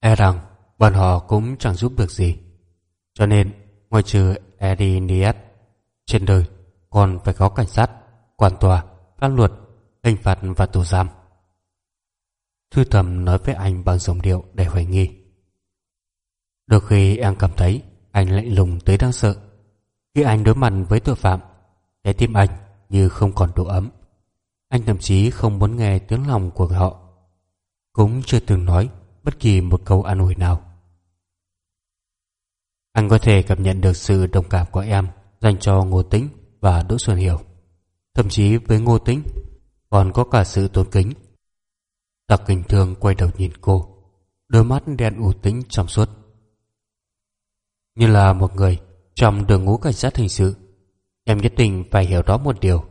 E rằng bọn họ cũng chẳng giúp được gì. Cho nên, ngoài trừ Eddie Niat, trên đời còn phải có cảnh sát, quan tòa, pháp luật, hình phạt và tù giam. Thư thầm nói với anh bằng giọng điệu để hoài nghi. Đôi khi em cảm thấy anh lạnh lùng tới đáng sợ. Khi anh đối mặt với tội phạm, trái tim anh như không còn độ ấm. Anh thậm chí không muốn nghe tiếng lòng của họ. Cũng chưa từng nói bất kỳ một câu an ủi nào Anh có thể cảm nhận được sự đồng cảm của em dành cho Ngô Tĩnh và Đỗ Xuân Hiểu. Thậm chí với Ngô Tĩnh còn có cả sự tôn kính. Đặc kinh thường quay đầu nhìn cô, đôi mắt đen u tĩnh trong suốt. Như là một người trong đường ngũ cảnh sát hình sự, em nhất định phải hiểu rõ một điều.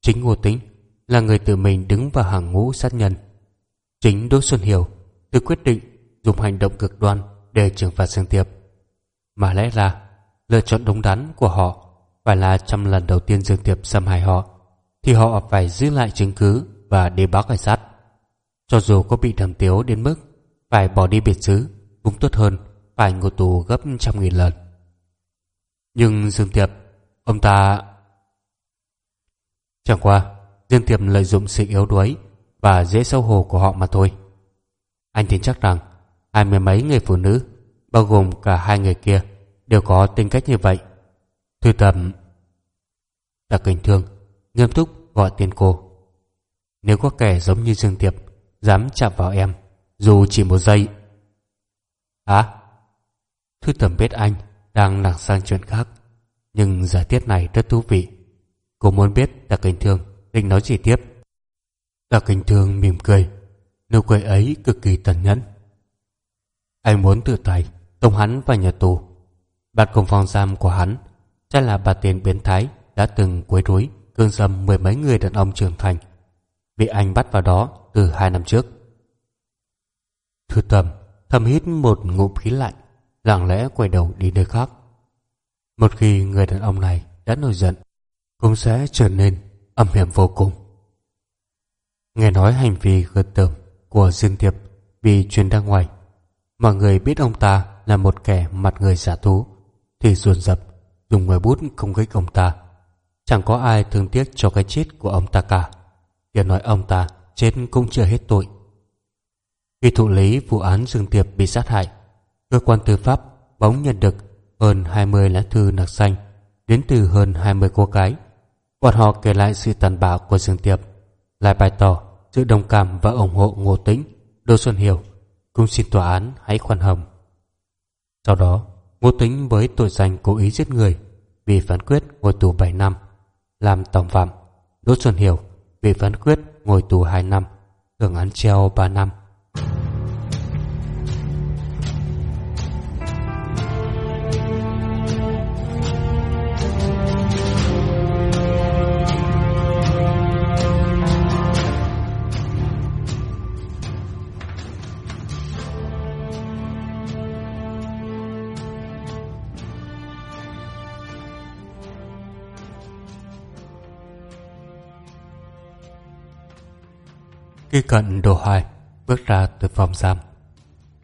Chính Ngô Tĩnh là người tự mình đứng vào hàng ngũ sát nhân. Chính Đỗ Xuân Hiểu tự quyết định dùng hành động cực đoan để trừng phạt Dương Tiệp. Mà lẽ ra, lựa chọn đúng đắn của họ phải là trăm lần đầu tiên Dương Tiệp xâm hại họ, thì họ phải giữ lại chứng cứ và đi báo cảnh sát. Cho dù có bị thầm tiếu đến mức phải bỏ đi biệt xứ, cũng tốt hơn phải ngồi tù gấp trăm nghìn lần. Nhưng Dương Tiệp, ông ta... Chẳng qua, Dương Tiệp lợi dụng sự yếu đuối và dễ xấu hổ của họ mà thôi. Anh tin chắc rằng hai mươi mấy người phụ nữ, bao gồm cả hai người kia, đều có tính cách như vậy. Thư tầm... Đặc kinh thương, nghiêm túc gọi tên cô. Nếu có kẻ giống như Dương Tiệp, dám chạm vào em, dù chỉ một giây. Hả? Thư tầm biết anh đang lảng sang chuyện khác, nhưng giả tiết này rất thú vị. Cô muốn biết Đặc kinh thương định nói gì tiếp. Tạ kinh thương mỉm cười, nụ cười ấy cực kỳ tần nhẫn. Anh muốn tự tay tông hắn vào nhà tù. Bạn cùng phòng giam của hắn chắc là bà tiền biến thái đã từng quấy rối cương dâm mười mấy người đàn ông trưởng thành bị anh bắt vào đó từ hai năm trước. Thư tầm thầm hít một ngụm khí lạnh lặng lẽ quay đầu đi nơi khác. Một khi người đàn ông này đã nổi giận cũng sẽ trở nên âm hiểm vô cùng. Nghe nói hành vi gợt tởm của Dương Tiệp bị truyền ra ngoài Mọi người biết ông ta là một kẻ mặt người giả thú thì ruồn rập dùng người bút công kích ông ta. Chẳng có ai thương tiếc cho cái chết của ông ta cả. Tiền nói ông ta chết cũng chưa hết tội. Khi thụ lý vụ án Dương Tiệp bị sát hại, cơ quan tư pháp bỗng nhận được hơn 20 lá thư nặc xanh đến từ hơn 20 cô gái. Bọn họ kể lại sự tàn bạo của Dương Tiệp, lại bày tỏ sự đồng cảm và ủng hộ Ngô Tĩnh, Đỗ Xuân Hiểu cũng xin tòa án hãy khoan hồng. Sau đó, Ngô Tĩnh với tội danh cố ý giết người bị phán quyết ngồi tù 7 năm, làm tổng phạm. Đỗ Xuân Hiểu bị phán quyết ngồi tù 2 năm, hưởng án treo 3 năm. Khi cận đồ hai, bước ra từ phòng giam,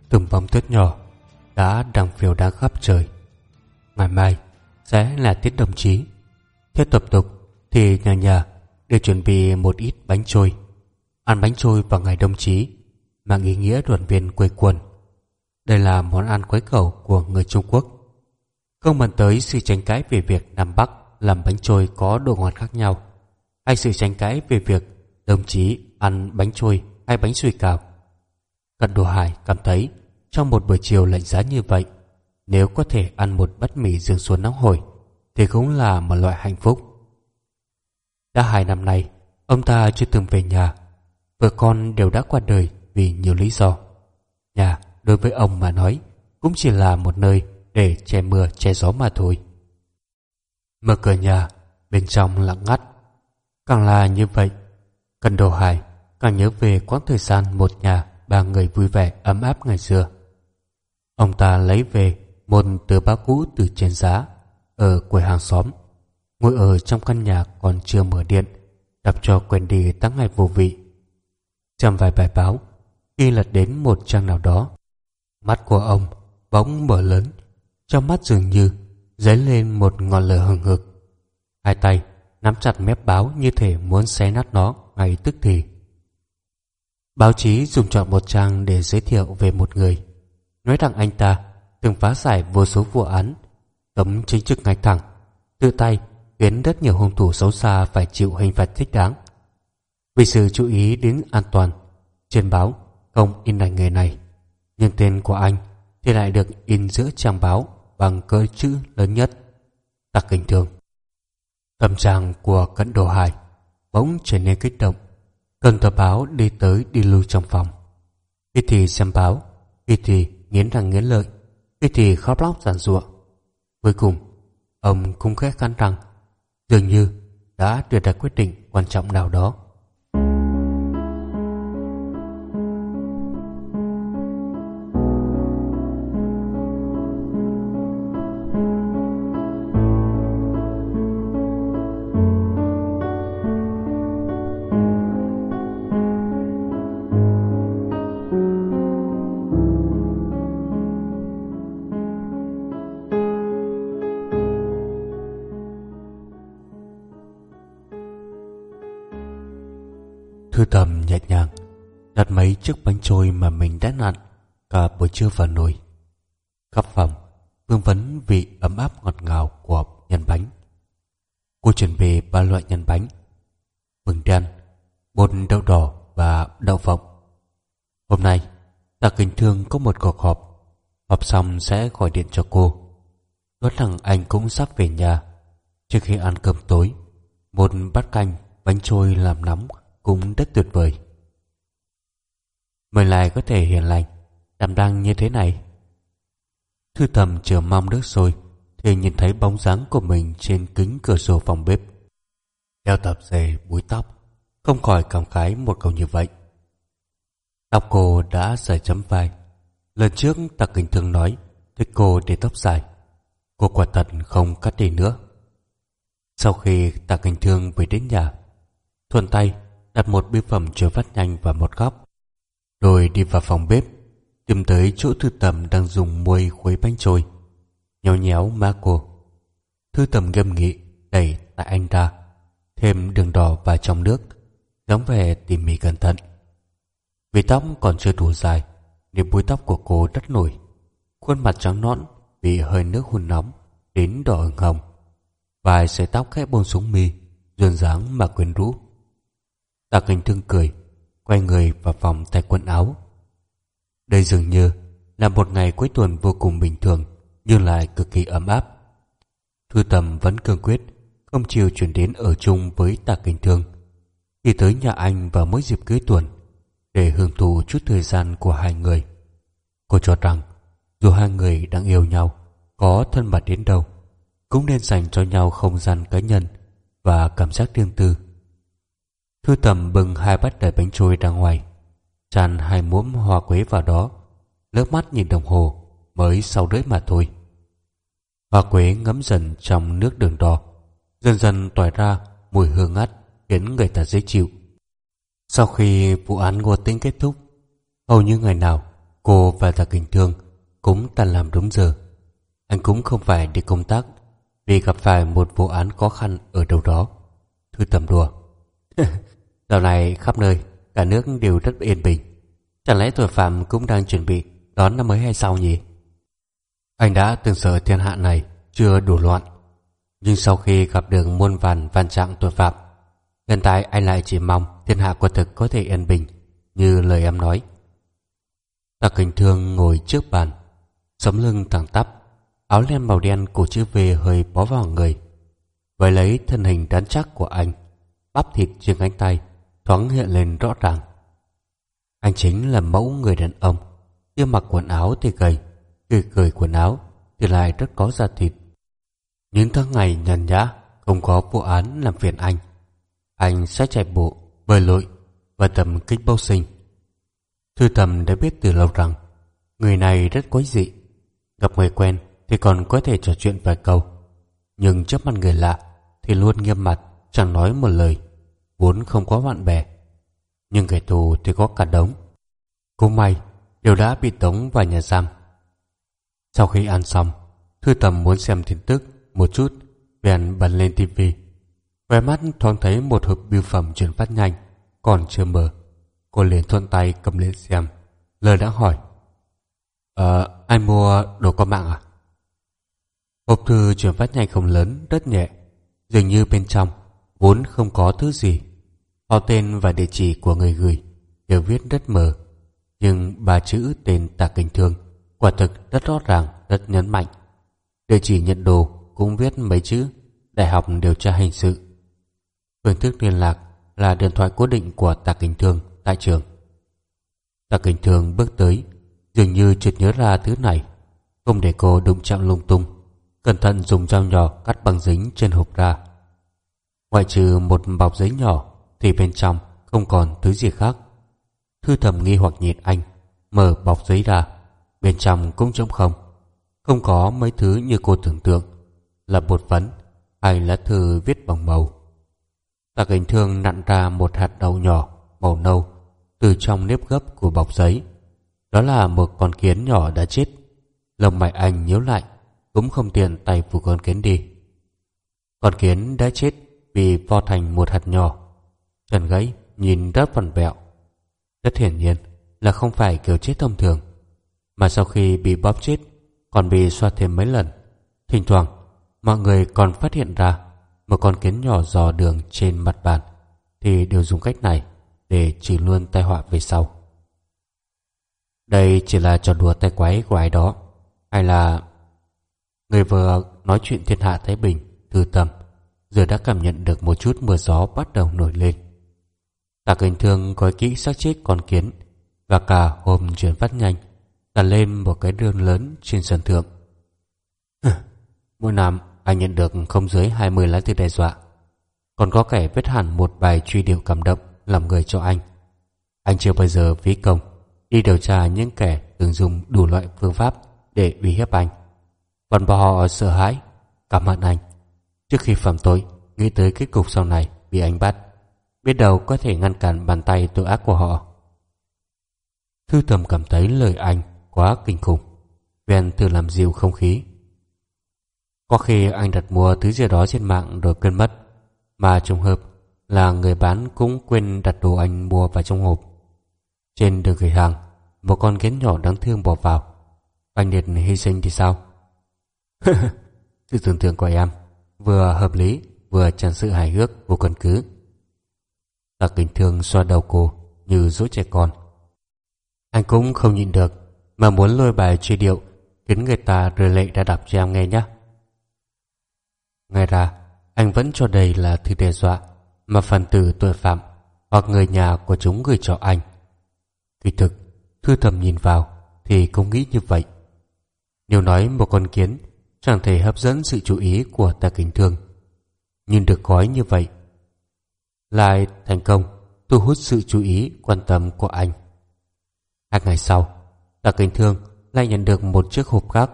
Từng bóng tuyết nhỏ đã đang phiêu đang khắp trời. Ngày mai sẽ là tiết đồng chí. Theo tập tục thì nhà nhà đều chuẩn bị một ít bánh trôi, Ăn bánh trôi vào ngày đồng chí Mang ý nghĩa đoàn viên quê quần. Đây là món ăn quấy cầu của người Trung Quốc. Không bàn tới sự tranh cãi về việc Nam Bắc làm bánh trôi có độ ngọt khác nhau, hay sự tranh cãi về việc đồng chí ăn bánh trôi hay bánh suy cào. Cận đồ hải cảm thấy trong một buổi chiều lạnh giá như vậy, nếu có thể ăn một bát mì dương xuân nóng hổi, thì cũng là một loại hạnh phúc. Đã hai năm nay, ông ta chưa từng về nhà. Vợ con đều đã qua đời vì nhiều lý do. Nhà, đối với ông mà nói, cũng chỉ là một nơi để che mưa che gió mà thôi. Mở cửa nhà, bên trong lặng ngắt. Càng là như vậy, Cần đồ hải càng nhớ về quãng thời gian một nhà ba người vui vẻ ấm áp ngày xưa. Ông ta lấy về một tờ báo cũ từ trên giá ở quầy hàng xóm, ngồi ở trong căn nhà còn chưa mở điện, đọc cho quen đi tháng ngày vô vị. Trong vài bài báo, khi lật đến một trang nào đó, mắt của ông bỗng mở lớn, trong mắt dường như dấy lên một ngọn lửa hừng hực. Hai tay nắm chặt mép báo như thể muốn xé nát nó ngay tức thì. Báo chí dùng chọn một trang để giới thiệu về một người, nói rằng anh ta từng phá giải vô số vụ án, tấm chính trực ngay thẳng, tự tay khiến rất nhiều hung thủ xấu xa phải chịu hình phạt thích đáng. Vì sự chú ý đến an toàn, trên báo không in ảnh người này, nhưng tên của anh thì lại được in giữa trang báo bằng cơ chữ lớn nhất. Tặc kinh thường. Tâm trạng của cận đồ hải bỗng trở nên kích động. cầm tờ báo đi tới đi lưu trong phòng. Khi thì xem báo, khi thì nghiến răng nghiến lợi, khi thì khóc lóc giàn giụa. Cuối cùng, ông cũng khẽ khăn rằng, dường như đã đưa ra quyết định quan trọng nào đó. Chiếc bánh trôi mà mình đã nặn cả buổi trưa vào nồi. Khắp phòng vương vấn vị ấm áp ngọt ngào của nhân bánh. Cô chuẩn bị ba loại nhân bánh bừng đen, bột đậu đỏ và đậu phộng. Hôm nay, Tạ Kinh Thương có một cuộc họp. Họp xong sẽ gọi điện cho cô. Nói rằng anh cũng sắp về nhà. Trước khi ăn cơm tối, một bát canh, bánh trôi làm nóng cũng rất tuyệt vời mình lại có thể hiền lành, đảm đang như thế này. Thư thầm chờ mong nước sôi, thì nhìn thấy bóng dáng của mình trên kính cửa sổ phòng bếp. Đeo tập dề búi tóc, không khỏi cảm khái một câu như vậy. Tóc cô đã dài chấm vai. Lần trước Tạc Kinh thường nói thích cô để tóc dài. Cô quả thật không cắt đi nữa. Sau khi Tạc Kinh Thương về đến nhà, thuận tay đặt một bưu phẩm chứa phát nhanh vào một góc, rồi đi vào phòng bếp, tìm tới chỗ thư tầm đang dùng muôi khuấy bánh trôi, nhéo nhéo má cô. Thư tầm gâm nghị đẩy tại anh ra, thêm đường đỏ vào trong nước, giống vẻ tỉ mỉ cẩn thận. Vì tóc còn chưa đủ dài, nên búi tóc của cô rất nổi. Khuôn mặt trắng nõn bị hơi nước hun nóng đến đỏ ửng hồng. Vài sợi tóc khẽ buông xuống mi, duyên dáng mà quyến rũ. Tạc hình Thương cười, quay người vào phòng thay quần áo. Đây dường như là một ngày cuối tuần vô cùng bình thường, nhưng lại cực kỳ ấm áp. Thư Tầm vẫn cương quyết, không chịu chuyển đến ở chung với Tạ Kinh Thương. Khi tới nhà anh vào mỗi dịp cưới tuần, để hưởng thụ chút thời gian của hai người. Cô cho rằng, dù hai người đang yêu nhau, có thân mật đến đâu, cũng nên dành cho nhau không gian cá nhân và cảm giác riêng tư. Thư tầm bưng hai bát đầy bánh trôi ra ngoài, tràn hai muỗng hoa quế vào đó, lướt mắt nhìn đồng hồ, mới sau rưỡi mà thôi. Hoa quế ngấm dần trong nước đường đỏ, dần dần tỏa ra mùi hương ngát khiến người ta dễ chịu. Sau khi vụ án Ngô tính kết thúc, hầu như ngày nào cô và Tạ kinh Thương cũng tan làm đúng giờ. Anh cũng không phải đi công tác vì gặp phải một vụ án khó khăn ở đâu đó. Thư tầm đùa. Dạo này khắp nơi, cả nước đều rất yên bình. Chẳng lẽ tội phạm cũng đang chuẩn bị đón năm mới hay sao nhỉ? Anh đã từng sợ thiên hạ này chưa đủ loạn. Nhưng sau khi gặp được muôn vàn vạn trạng tội phạm, hiện tại anh lại chỉ mong thiên hạ quả thực có thể yên bình như lời em nói. Tạc Kinh Thương ngồi trước bàn, sấm lưng thẳng tắp, áo len màu đen của chữ V hơi bó vào người. Với lấy thân hình rắn chắc của anh, bắp thịt trên cánh tay thoáng hiện lên rõ ràng. Anh chính là mẫu người đàn ông, kia mặc quần áo thì gầy, cười cười quần áo thì lại rất có da thịt. Những tháng ngày nhàn nhã, không có vụ án làm phiền anh. Anh sẽ chạy bộ, bơi lội và tầm kích bao sinh. Thư tầm đã biết từ lâu rằng người này rất quái dị. Gặp người quen thì còn có thể trò chuyện vài câu. Nhưng trước mặt người lạ thì luôn nghiêm mặt, chẳng nói một lời vốn không có bạn bè. Nhưng kẻ thù thì có cả đống. Cũng may, đều đã bị tống vào nhà giam. Sau khi ăn xong, thư tầm muốn xem tin tức một chút, bèn bật lên tivi vẻ mắt thoáng thấy một hộp bưu phẩm chuyển phát nhanh, còn chưa mở. Cô liền thuận tay cầm lên xem lời đã hỏi. Ờ ai mua đồ qua mạng à? Hộp thư chuyển phát nhanh không lớn, rất nhẹ. Dường như bên trong vốn không có thứ gì. Họ tên và địa chỉ của người gửi đều viết rất mờ, nhưng ba chữ tên Tạ Kinh Thương quả thực rất rõ ràng, rất nhấn mạnh. địa chỉ nhận đồ cũng viết mấy chữ Đại học điều tra hình sự. Phương thức liên lạc là điện thoại cố định của Tạ Kinh Thương tại trường. Tạ Kinh Thương bước tới, dường như chợt nhớ ra thứ này, không để cô đụng chạm lung tung, cẩn thận dùng dao nhỏ cắt băng dính trên hộp ra. Ngoại trừ một bọc giấy nhỏ thì bên trong không còn thứ gì khác. Thư thầm nghi hoặc nhìn anh, mở bọc giấy ra, bên trong cũng trống không. Không có mấy thứ như cô tưởng tượng, là bột phấn hay lá thư viết bằng màu. Tạc hình thương nặn ra một hạt đậu nhỏ màu nâu từ trong nếp gấp của bọc giấy. Đó là một con kiến nhỏ đã chết. Lòng mày anh nhíu lại, cũng không tiện tay phụ con kiến đi. Con kiến đã chết vì vo thành một hạt nhỏ. Trần gãy nhìn rất vằn vẹo. Rất hiển nhiên là không phải kiểu chết thông thường, mà sau khi bị bóp chết còn bị xoa thêm mấy lần. Thỉnh thoảng, mọi người còn phát hiện ra một con kiến nhỏ dò đường trên mặt bàn thì đều dùng cách này để trừ luôn tai họa về sau. Đây chỉ là trò đùa tay quái của ai đó hay là người vừa nói chuyện thiên hạ Thái Bình thư tâm giờ đã cảm nhận được một chút mưa gió bắt đầu nổi lên cả Kinh Thương gói kỹ xác chết con kiến và cả hôm chuyển phát nhanh đặt lên một cái đường lớn trên sân thượng. Mỗi năm anh nhận được không dưới 20 lá thư đe dọa. Còn có kẻ viết hẳn một bài truy điệu cảm động làm người cho anh. Anh chưa bao giờ phí công đi điều tra những kẻ từng dùng đủ loại phương pháp để uy hiếp anh. Còn bọn họ sợ hãi, cảm ơn anh. Trước khi phạm tội, nghĩ tới kết cục sau này bị anh bắt, biết đâu có thể ngăn cản bàn tay tội ác của họ. Thư thầm cảm thấy lời anh quá kinh khủng. Ven thử làm dịu không khí. Có khi anh đặt mua thứ gì đó trên mạng rồi quên mất, mà trùng hợp là người bán cũng quên đặt đồ anh mua vào trong hộp. Trên đường gửi hàng, một con kiến nhỏ đáng thương bỏ vào. Anh Liệt hy sinh thì sao? Sự tưởng tượng của em vừa hợp lý vừa tràn sự hài hước vô căn cứ tạ kính thương xoa đầu cô như dỗ trẻ con. Anh cũng không nhịn được mà muốn lôi bài truy điệu khiến người ta rơi lệ đã đọc cho em nghe nhé. Ngay ra, anh vẫn cho đây là thư đe dọa mà phần tử tội phạm hoặc người nhà của chúng gửi cho anh. Kỳ thực, thư thầm nhìn vào thì cũng nghĩ như vậy. Nếu nói một con kiến chẳng thể hấp dẫn sự chú ý của ta kính thương, nhưng được gói như vậy lại thành công thu hút sự chú ý quan tâm của anh. Hai ngày sau, tạ kính thương lại nhận được một chiếc hộp khác.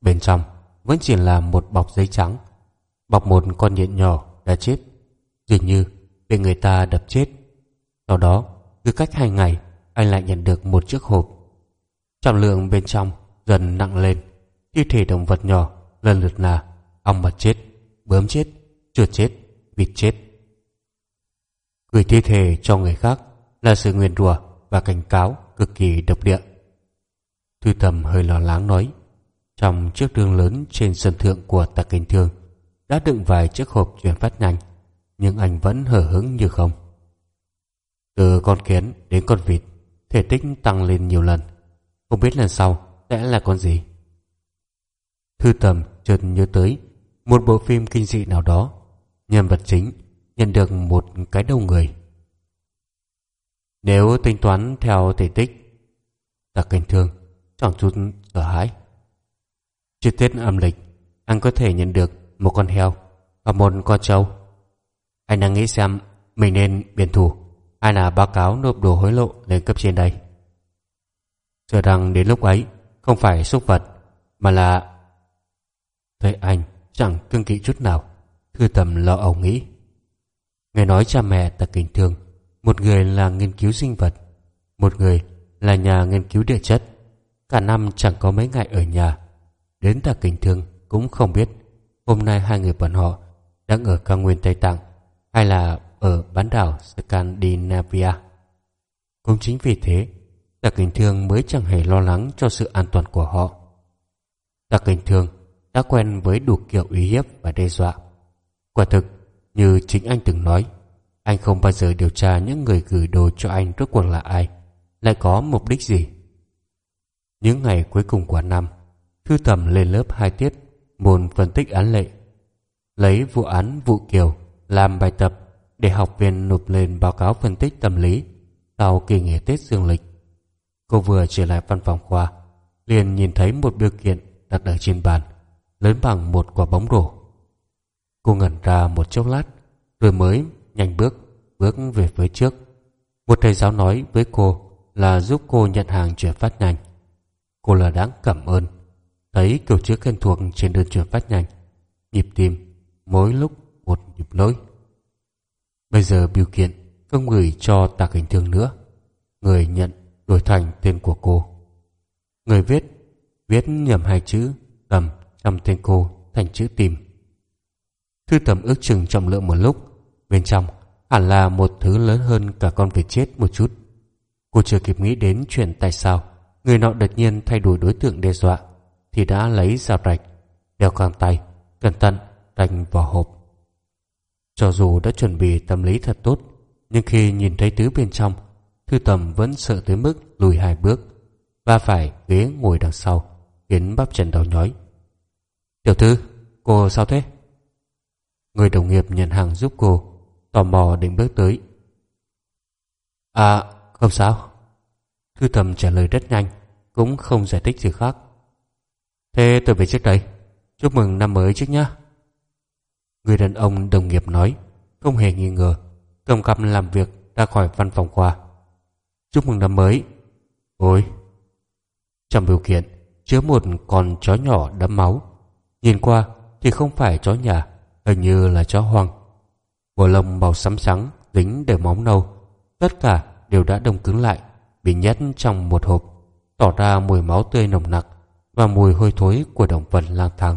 Bên trong vẫn chỉ là một bọc giấy trắng bọc một con nhện nhỏ đã chết dường như bị người ta đập chết sau đó cứ cách hai ngày anh lại nhận được một chiếc hộp trọng lượng bên trong dần nặng lên thi thể động vật nhỏ lần lượt là ong mật chết bướm chết chuột chết vịt chết gửi thi thể cho người khác là sự nguyền rủa và cảnh cáo cực kỳ độc địa. Thư tầm hơi lo lắng nói, trong chiếc đường lớn trên sân thượng của tạc kinh thương đã đựng vài chiếc hộp chuyển phát nhanh, nhưng anh vẫn hờ hững như không. Từ con kiến đến con vịt, thể tích tăng lên nhiều lần. Không biết lần sau sẽ là con gì. Thư tầm chợt nhớ tới một bộ phim kinh dị nào đó, nhân vật chính nhận được một cái đầu người nếu tính toán theo thể tích tặc cảnh thương chẳng chút sợ hãi trước tết âm lịch anh có thể nhận được một con heo và một con trâu. Anh đang nghĩ xem mình nên biển thủ hay là báo cáo nộp đồ hối lộ lên cấp trên đây. Giờ rằng đến lúc ấy không phải xúc vật mà là... Thấy anh chẳng cương kỵ chút nào, thư tầm lo âu nghĩ. Nghe nói cha mẹ ta kính thương, một người là nghiên cứu sinh vật, một người là nhà nghiên cứu địa chất. Cả năm chẳng có mấy ngày ở nhà, đến ta kính thương cũng không biết Hôm nay hai người bọn họ đang ở cao nguyên Tây Tạng hay là ở bán đảo Scandinavia. Cũng chính vì thế, Tạc Kính Thương mới chẳng hề lo lắng cho sự an toàn của họ. Tạc Kính Thương đã quen với đủ kiểu uy hiếp và đe dọa. Quả thực, như chính anh từng nói, anh không bao giờ điều tra những người gửi đồ cho anh rốt cuộc là ai, lại có mục đích gì. Những ngày cuối cùng của năm, Thư Tầm lên lớp hai tiết môn phân tích án lệ. Lấy vụ án vụ kiều làm bài tập để học viên nộp lên báo cáo phân tích tâm lý sau kỳ nghỉ Tết dương lịch. Cô vừa trở lại văn phòng khoa, liền nhìn thấy một biểu kiện đặt ở trên bàn, lớn bằng một quả bóng rổ. Cô ngẩn ra một chốc lát, rồi mới nhanh bước, bước về phía trước. Một thầy giáo nói với cô là giúp cô nhận hàng chuyển phát nhanh. Cô là đáng cảm ơn. Thấy kiểu chữ khen thuộc trên đơn chuyển phát nhanh, nhịp tim mỗi lúc một nhịp lối. Bây giờ biểu kiện không gửi cho tạc hình thương nữa. Người nhận đổi thành tên của cô. Người viết viết nhầm hai chữ tầm trong tên cô thành chữ tìm. Thư tầm ước chừng trọng lượng một lúc, bên trong hẳn là một thứ lớn hơn cả con vịt chết một chút. Cô chưa kịp nghĩ đến chuyện tại sao người nọ đột nhiên thay đổi đối tượng đe dọa thì đã lấy dao rạch, đeo găng tay, cẩn thận đành vào hộp. Cho dù đã chuẩn bị tâm lý thật tốt, nhưng khi nhìn thấy thứ bên trong, Thư Tầm vẫn sợ tới mức lùi hai bước và phải ghế ngồi đằng sau, khiến bắp chân đau nhói. Tiểu thư, cô sao thế? Người đồng nghiệp nhận hàng giúp cô, tò mò định bước tới. À, không sao. Thư thầm trả lời rất nhanh, cũng không giải thích gì khác. Thế tôi về trước đây. Chúc mừng năm mới trước nhé. Người đàn ông đồng nghiệp nói, không hề nghi ngờ, cầm cặp làm việc ra khỏi văn phòng qua. Chúc mừng năm mới. Ôi! Trong biểu kiện, chứa một con chó nhỏ đẫm máu. Nhìn qua thì không phải chó nhà, hình như là chó hoang. Bộ lông màu xám trắng, dính đều máu nâu. Tất cả đều đã đông cứng lại, bị nhét trong một hộp, tỏ ra mùi máu tươi nồng nặc và mùi hôi thối của động vật lang thang.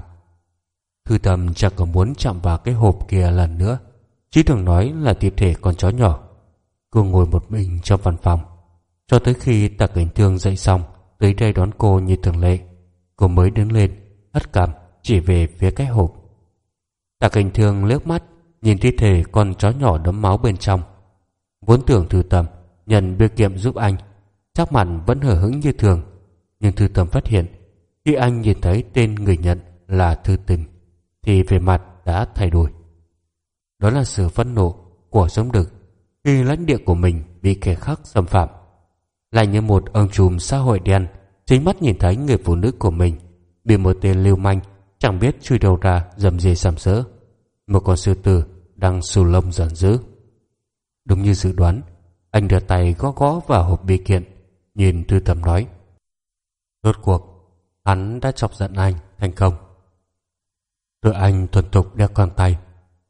Thư tâm chẳng có muốn chạm vào cái hộp kia lần nữa, chỉ thường nói là thi thể con chó nhỏ. Cô ngồi một mình trong văn phòng, cho tới khi tạc cảnh thương dậy xong, tới đây đón cô như thường lệ. Cô mới đứng lên, hất cảm, chỉ về phía cái hộp tạ cảnh thương liếc mắt, nhìn thi thể con chó nhỏ đấm máu bên trong. Vốn tưởng thư tầm nhận bia kiệm giúp anh, chắc mặt vẫn hở hững như thường. Nhưng thư tầm phát hiện, khi anh nhìn thấy tên người nhận là thư tình, thì về mặt đã thay đổi. Đó là sự phẫn nộ của giống đực khi lãnh địa của mình bị kẻ khác xâm phạm. Lại như một ông trùm xã hội đen chính mắt nhìn thấy người phụ nữ của mình bị một tên lưu manh chẳng biết chui đầu ra dầm dề sầm sỡ. Một con sư tử đang xù lông giận dữ. Đúng như dự đoán, anh đưa tay gõ gõ vào hộp bì kiện, nhìn Thư Tầm nói. Rốt cuộc, hắn đã chọc giận anh thành công. Rồi anh thuần tục đeo con tay,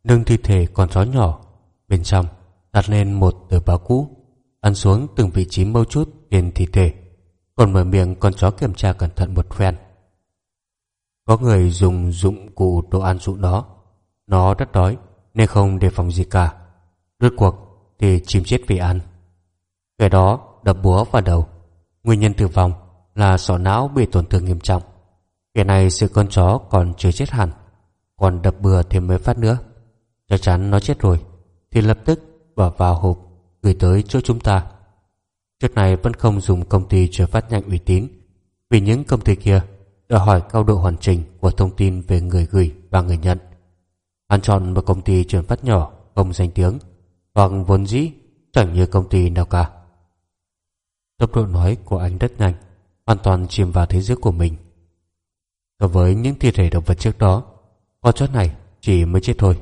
nâng thi thể con chó nhỏ, bên trong đặt lên một tờ báo cũ, ăn xuống từng vị trí mâu chút trên thi thể, còn mở miệng con chó kiểm tra cẩn thận một phen. Có người dùng dụng cụ đồ ăn dụ nó, nó rất đói nên không đề phòng gì cả. Rốt cuộc thì chìm chết vì ăn. Kẻ đó đập búa vào đầu. Nguyên nhân tử vong là sọ não bị tổn thương nghiêm trọng. Kẻ này sự con chó còn chưa chết hẳn, còn đập bừa thêm mấy phát nữa. Chắc chắn nó chết rồi, thì lập tức bỏ vào hộp gửi tới chỗ chúng ta. Trước này vẫn không dùng công ty chuyển phát nhanh uy tín, vì những công ty kia đòi hỏi cao độ hoàn chỉnh của thông tin về người gửi và người nhận. Hắn chọn một công ty chuyển phát nhỏ không danh tiếng hoặc vốn dĩ chẳng như công ty nào cả. Tốc độ nói của anh rất nhanh, hoàn toàn chìm vào thế giới của mình. So với những thi thể động vật trước đó, con chó này chỉ mới chết thôi,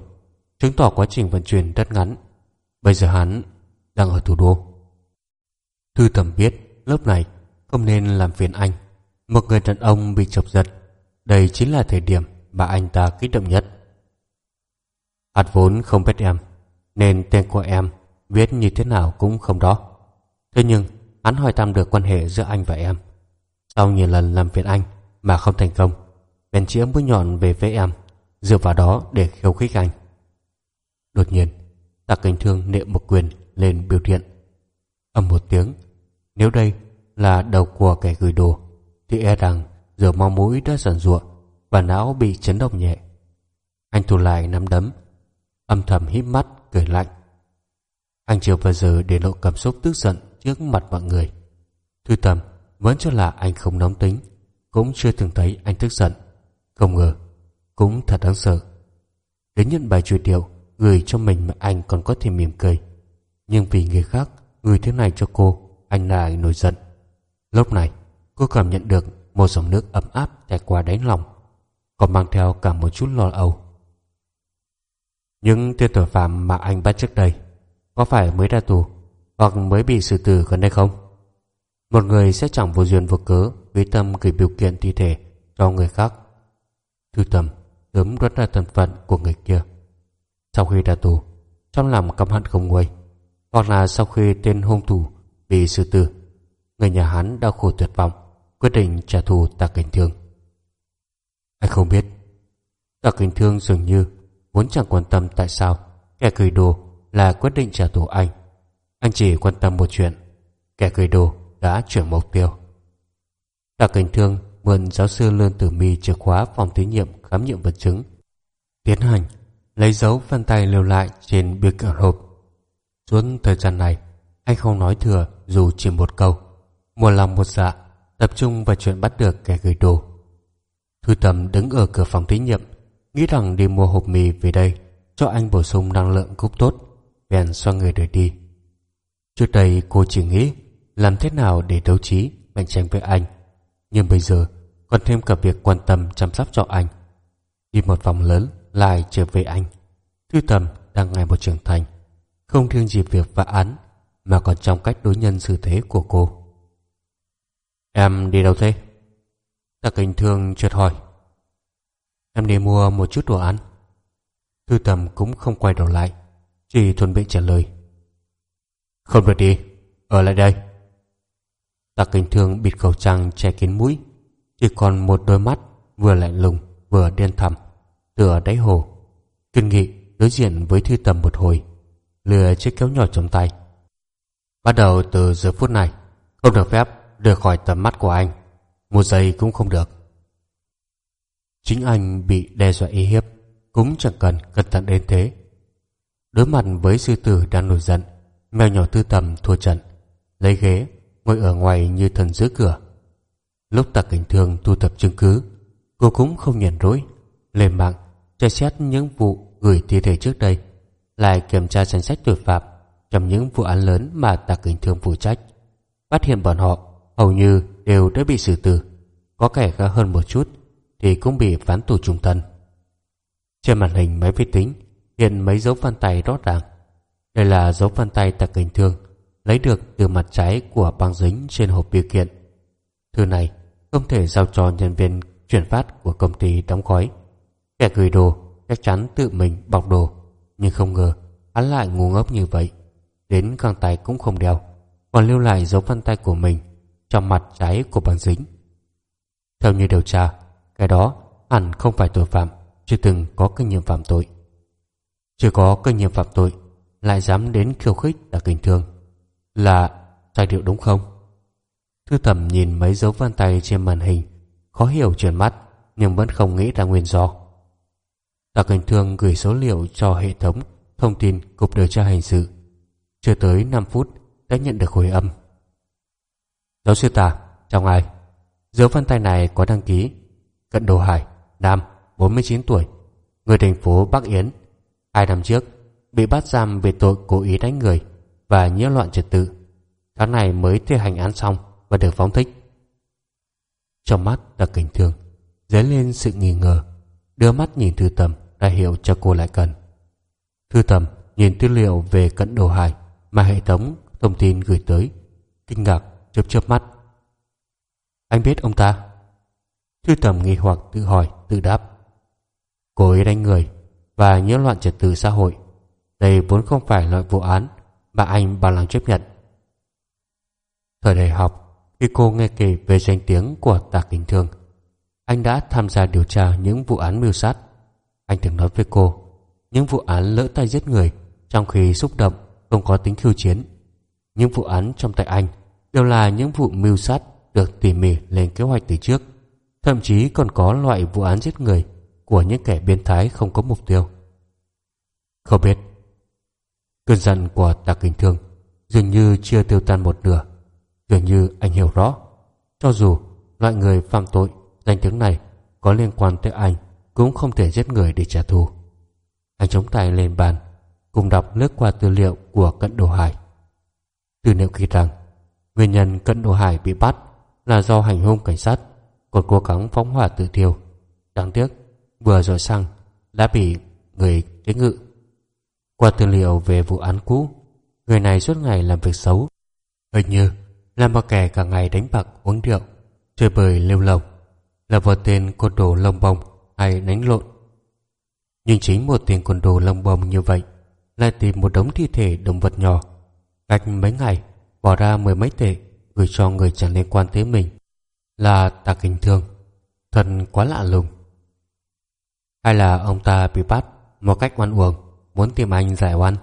chứng tỏ quá trình vận chuyển rất ngắn. Bây giờ hắn đang ở thủ đô. Thư thẩm biết lớp này không nên làm phiền anh. Một người đàn ông bị chọc giật, đây chính là thời điểm mà anh ta kích động nhất. Hạt vốn không biết em, nên tên của em viết như thế nào cũng không đó. Thế nhưng, hắn hỏi thăm được quan hệ giữa anh và em. Sau nhiều lần làm phiền anh mà không thành công, bèn chĩa mũi nhọn về phía em, dựa vào đó để khiêu khích anh. Đột nhiên, Tạ Cảnh Thương niệm một quyền lên biểu điện. Âm một tiếng, nếu đây là đầu của kẻ gửi đồ, thì e rằng giờ máu mũi đã dần ruộng và não bị chấn động nhẹ. Anh thu lại nắm đấm, âm thầm híp mắt cười lạnh. Anh chưa bao giờ để lộ cảm xúc tức giận trước mặt mọi người. Thư tầm vẫn cho là anh không nóng tính, cũng chưa từng thấy anh tức giận. Không ngờ, cũng thật đáng sợ. Đến nhận bài truy điệu gửi cho mình mà anh còn có thể mỉm cười. Nhưng vì người khác người thế này cho cô, anh lại nổi giận. Lúc này, cô cảm nhận được một dòng nước ấm áp chảy qua đáy lòng, còn mang theo cả một chút lo âu. Những tên tội phạm mà anh bắt trước đây có phải mới ra tù hoặc mới bị xử tử gần đây không? Một người sẽ chẳng vô duyên vô cớ với tâm gửi biểu kiện thi thể cho người khác. Thư tầm sớm đoán ra thân phận của người kia. Sau khi ra tù, trong lòng căm hận không nguôi, hoặc là sau khi tên hung thủ bị xử tử, người nhà hắn đau khổ tuyệt vọng, quyết định trả thù Tạ Cảnh Thương. Anh không biết, Tạ Cảnh Thương dường như vốn chẳng quan tâm tại sao kẻ cười đồ là quyết định trả thù anh. Anh chỉ quan tâm một chuyện, kẻ cười đồ đã chuyển mục tiêu. Tạ Cảnh Thương mượn giáo sư Lương Tử Mi chìa khóa phòng thí nghiệm khám nghiệm vật chứng, tiến hành lấy dấu vân tay lưu lại trên bìa cửa hộp. Suốt thời gian này, anh không nói thừa dù chỉ một câu. Một lòng một dạ, tập trung vào chuyện bắt được kẻ gửi đồ. Thư Tầm đứng ở cửa phòng thí nghiệm, nghĩ rằng đi mua hộp mì về đây cho anh bổ sung năng lượng cúc tốt, bèn xoay người rời đi. Trước đây cô chỉ nghĩ làm thế nào để đấu trí, cạnh tranh với anh. Nhưng bây giờ còn thêm cả việc quan tâm chăm sóc cho anh. Đi một vòng lớn lại trở về anh. Thư Tầm đang ngày một trưởng thành, không riêng gì việc phá án mà còn trong cách đối nhân xử thế của cô. Em đi đâu thế? Tạ Kinh Thương chợt hỏi. Em đi mua một chút đồ ăn. Thư Tầm cũng không quay đầu lại, chỉ thuần bị trả lời. Không được đi, ở lại đây. Tạ Kinh Thương bịt khẩu trang che kín mũi, chỉ còn một đôi mắt vừa lạnh lùng vừa đen thẳm tựa đáy hồ. Kinh nghị đối diện với Thư Tầm một hồi, lừa chiếc kéo nhỏ trong tay. Bắt đầu từ giờ phút này, không được phép rời khỏi tầm mắt của anh. Một giây cũng không được. Chính anh bị đe dọa y hiếp, cũng chẳng cần cẩn thận đến thế. Đối mặt với sư tử đang nổi giận, mèo nhỏ tư tầm thua trận, lấy ghế, ngồi ở ngoài như thần giữ cửa. Lúc tạc cảnh thương thu thập chứng cứ, cô cũng không nhận rỗi, lên mạng, tra xét những vụ gửi thi thể trước đây, lại kiểm tra danh sách tội phạm trong những vụ án lớn mà tạc cảnh thương phụ trách. Phát hiện bọn họ hầu như đều đã bị xử tử, có kẻ khá hơn một chút thì cũng bị phán tù trung thân. Trên màn hình máy vi tính hiện mấy dấu vân tay rõ ràng. Đây là dấu vân tay tặc hình thương lấy được từ mặt trái của băng dính trên hộp biểu kiện. Thư này không thể giao cho nhân viên chuyển phát của công ty đóng gói. Kẻ gửi đồ chắc chắn tự mình bọc đồ, nhưng không ngờ hắn lại ngu ngốc như vậy. Đến găng tay cũng không đeo, còn lưu lại dấu vân tay của mình trong mặt trái của băng dính. Theo như điều tra, cái đó hẳn không phải tội phạm, chưa từng có kinh nghiệm phạm tội. Chưa có kinh nghiệm phạm tội, lại dám đến khiêu khích là kinh thương. Là sai điệu đúng không? Thư thẩm nhìn mấy dấu vân tay trên màn hình, khó hiểu chuyển mắt, nhưng vẫn không nghĩ ra nguyên do. Tạ Cảnh Thương gửi số liệu cho hệ thống thông tin Cục điều tra hình sự. Chưa tới 5 phút đã nhận được hồi âm. Giáo sư Tà, chào ngài. Dấu vân tay này có đăng ký. Cận Đồ Hải, Nam, 49 tuổi, người thành phố Bắc Yến. Hai năm trước, bị bắt giam về tội cố ý đánh người và nhiễu loạn trật tự. Tháng này mới thi hành án xong và được phóng thích. Trong mắt là cảnh thương, dấy lên sự nghi ngờ, đưa mắt nhìn thư tầm đã hiệu cho cô lại cần. Thư tầm nhìn tư liệu về cận đồ hải mà hệ thống thông tin gửi tới, kinh ngạc chớp chớp mắt. Anh biết ông ta? Thư tầm nghi hoặc tự hỏi, tự đáp. cố ý đánh người và nhiễu loạn trật tự xã hội. Đây vốn không phải loại vụ án mà anh bằng lòng chấp nhận. Thời đại học, khi cô nghe kể về danh tiếng của Tạ Kính Thương, anh đã tham gia điều tra những vụ án mưu sát. Anh từng nói với cô, những vụ án lỡ tay giết người trong khi xúc động không có tính khiêu chiến. Những vụ án trong tay anh đều là những vụ mưu sát được tỉ mỉ lên kế hoạch từ trước. Thậm chí còn có loại vụ án giết người của những kẻ biến thái không có mục tiêu. Không biết. Cơn giận của Tạ Kinh Thương dường như chưa tiêu tan một nửa. Dường như anh hiểu rõ. Cho dù loại người phạm tội danh tiếng này có liên quan tới anh cũng không thể giết người để trả thù. Anh chống tay lên bàn, cùng đọc lướt qua tư liệu của Cận Đồ Hải. Tư liệu ghi rằng, nguyên nhân Cận Đồ Hải bị bắt là do hành hung cảnh sát, còn cố gắng phóng hỏa tự thiêu. Đáng tiếc, vừa rồi xăng đã bị người chế ngự. Qua tư liệu về vụ án cũ, người này suốt ngày làm việc xấu. Hình như là một kẻ cả ngày đánh bạc uống rượu, chơi bời lêu lồng, là một tên côn đồ lông bông hay đánh lộn. Nhưng chính một tên côn đồ lông bông như vậy lại tìm một đống thi thể động vật nhỏ. Cách mấy ngày, bỏ ra mười mấy tệ gửi cho người chẳng liên quan tới mình là ta kinh thường, Thật quá lạ lùng. Hay là ông ta bị bắt một cách oan uổng, muốn tìm anh giải oan?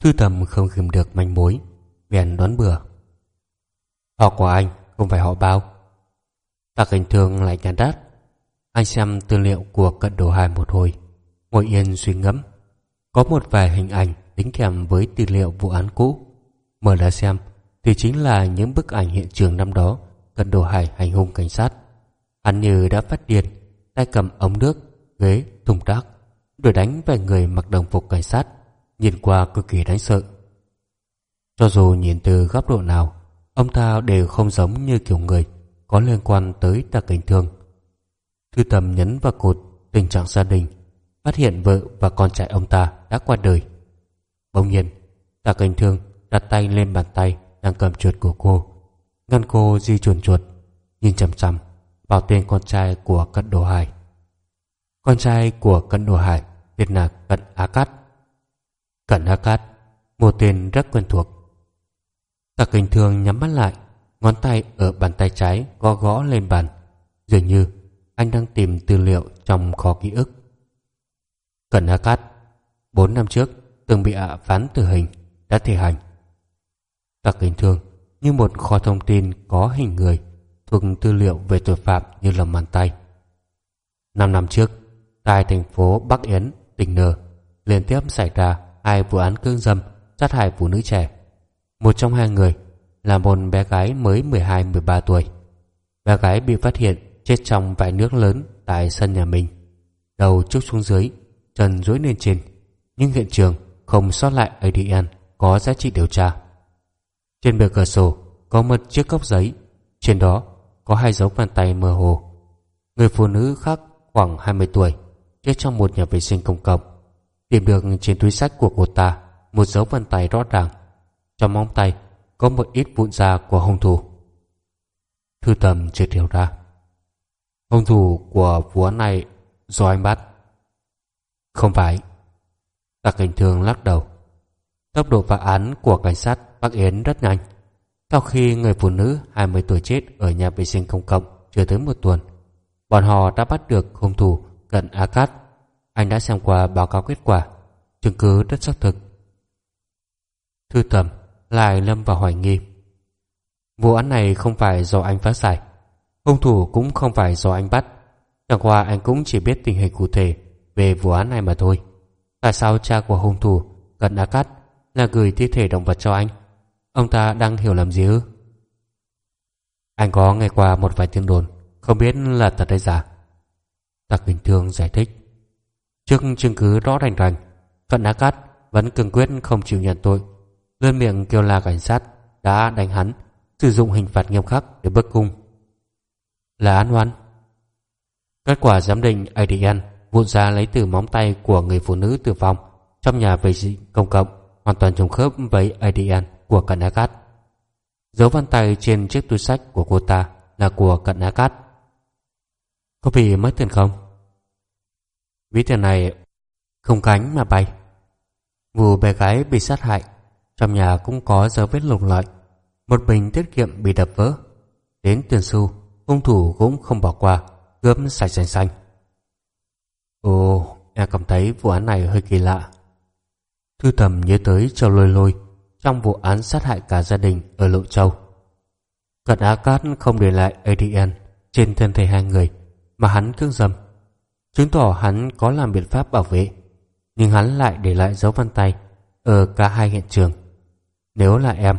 Thư tầm không kìm được manh mối, bèn đoán bừa. Họ của anh không phải họ bao. Ta kinh thường lại nhàn đát. Anh xem tư liệu của cận đồ hai một hồi, ngồi yên suy ngẫm. Có một vài hình ảnh đính kèm với tư liệu vụ án cũ. Mở ra xem thì chính là những bức ảnh hiện trường năm đó cần đồ hải hành hung cảnh sát. Hắn như đã phát điên, tay cầm ống nước, ghế, thùng rác, đuổi đánh về người mặc đồng phục cảnh sát, nhìn qua cực kỳ đáng sợ. Cho dù nhìn từ góc độ nào, ông ta đều không giống như kiểu người có liên quan tới đặc cảnh thương. Thư tầm nhấn vào cột tình trạng gia đình, phát hiện vợ và con trai ông ta đã qua đời. Bỗng nhiên, đặc cảnh thương đặt tay lên bàn tay đang cầm chuột của cô, ngăn cô di chuyển chuột, nhìn chằm chằm vào tên con trai của cận đồ hải. Con trai của cận đồ hải tên là Cận Á Cát. Cận Á Cát, một tên rất quen thuộc. Tạc kinh thường nhắm mắt lại, ngón tay ở bàn tay trái gõ gõ lên bàn. Dường như anh đang tìm tư liệu trong kho ký ức. Cận Á Cát, bốn năm trước từng bị ạ phán tử hình, đã thi hành. Tạc kinh thường như một kho thông tin có hình người thuộc tư liệu về tội phạm như lòng bàn tay. Năm năm trước, tại thành phố Bắc Yến, tỉnh N, liên tiếp xảy ra hai vụ án cương dâm sát hại phụ nữ trẻ. Một trong hai người là một bé gái mới 12-13 tuổi. Bé gái bị phát hiện chết trong vại nước lớn tại sân nhà mình. Đầu trúc xuống dưới, chân duỗi lên trên, nhưng hiện trường không sót lại ADN có giá trị điều tra. Trên bề cửa sổ có một chiếc cốc giấy, trên đó có hai dấu bàn tay mơ hồ. Người phụ nữ khác khoảng 20 tuổi, chết trong một nhà vệ sinh công cộng. Tìm được trên túi sách của cô ta một dấu bàn tay rõ ràng. Trong móng tay có một ít vụn da của hung thủ. Thư tầm chưa hiểu ra. Hung thủ của vụ án này do anh bắt. Không phải. Tạc cảnh thường lắc đầu. Tốc độ phá án của cảnh sát bác Yến rất nhanh. Sau khi người phụ nữ 20 tuổi chết ở nhà vệ sinh công cộng chưa tới một tuần, bọn họ đã bắt được hung thủ gần Akat. Anh đã xem qua báo cáo kết quả, chứng cứ rất xác thực. Thư tầm lại lâm vào hoài nghi. Vụ án này không phải do anh phá giải, hung thủ cũng không phải do anh bắt. Chẳng qua anh cũng chỉ biết tình hình cụ thể về vụ án này mà thôi. Tại sao cha của hung thủ gần Akat là gửi thi thể động vật cho anh? Ông ta đang hiểu làm gì ư? Anh có nghe qua một vài tiếng đồn, không biết là thật hay giả. Tạc Bình Thương giải thích. Trước chứng cứ rõ rành rành, Phận Á Cát vẫn cương quyết không chịu nhận tội. Lên miệng kêu là cảnh sát đã đánh hắn, sử dụng hình phạt nghiêm khắc để bức cung. Là án oan. Kết quả giám định ADN vụn ra lấy từ móng tay của người phụ nữ tử vong trong nhà vệ sinh công cộng hoàn toàn trùng khớp với ADN của cận Agat. Dấu vân tay trên chiếc túi sách của cô ta là của cận Agat. Có bị mất tiền không? Ví tiền này không cánh mà bay. Vụ bé gái bị sát hại, trong nhà cũng có dấu vết lục lợi. Một bình tiết kiệm bị đập vỡ. Đến tiền xu, hung thủ cũng không bỏ qua, cướp sạch sành xanh. Ồ, em cảm thấy vụ án này hơi kỳ lạ. Thư thầm nhớ tới cho lôi lôi trong vụ án sát hại cả gia đình ở Lộ Châu. Cận Á Cát không để lại ADN trên thân thể hai người mà hắn cưỡng dâm, chứng tỏ hắn có làm biện pháp bảo vệ, nhưng hắn lại để lại dấu vân tay ở cả hai hiện trường. Nếu là em,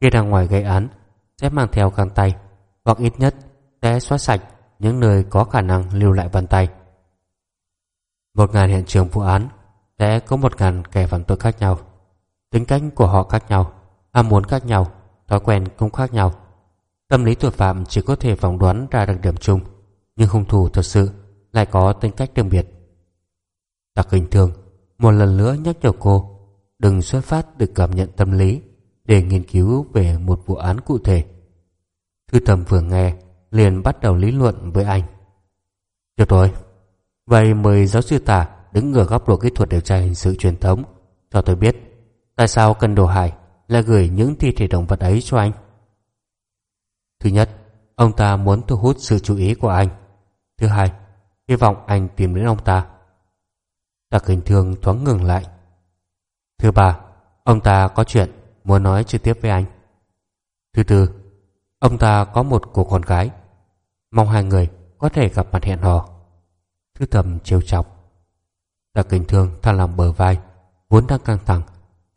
khi đang ngoài gây án, sẽ mang theo găng tay, hoặc ít nhất sẽ xóa sạch những nơi có khả năng lưu lại vân tay. Một ngàn hiện trường vụ án sẽ có một ngàn kẻ phạm tội khác nhau. Tính cách của họ khác nhau, ham muốn khác nhau, thói quen cũng khác nhau. Tâm lý tội phạm chỉ có thể phỏng đoán ra đặc điểm chung, nhưng hung thủ thật sự lại có tính cách riêng biệt. Đặc hình thường một lần nữa nhắc nhở cô đừng xuất phát từ cảm nhận tâm lý để nghiên cứu về một vụ án cụ thể. Thư Tầm vừa nghe liền bắt đầu lý luận với anh. Được rồi, vậy mời giáo sư tả đứng ở góc độ kỹ thuật điều tra hình sự truyền thống cho tôi biết tại sao cần đồ hải lại gửi những thi thể động vật ấy cho anh. Thứ nhất, ông ta muốn thu hút sự chú ý của anh. Thứ hai, hy vọng anh tìm đến ông ta. Đặc hình thương thoáng ngừng lại. Thứ ba, ông ta có chuyện muốn nói trực tiếp với anh. Thứ tư, ông ta có một cô con gái. Mong hai người có thể gặp mặt hẹn hò. Thứ thầm trêu chọc. Đặc hình thương thăng lòng bờ vai, vốn đang căng thẳng,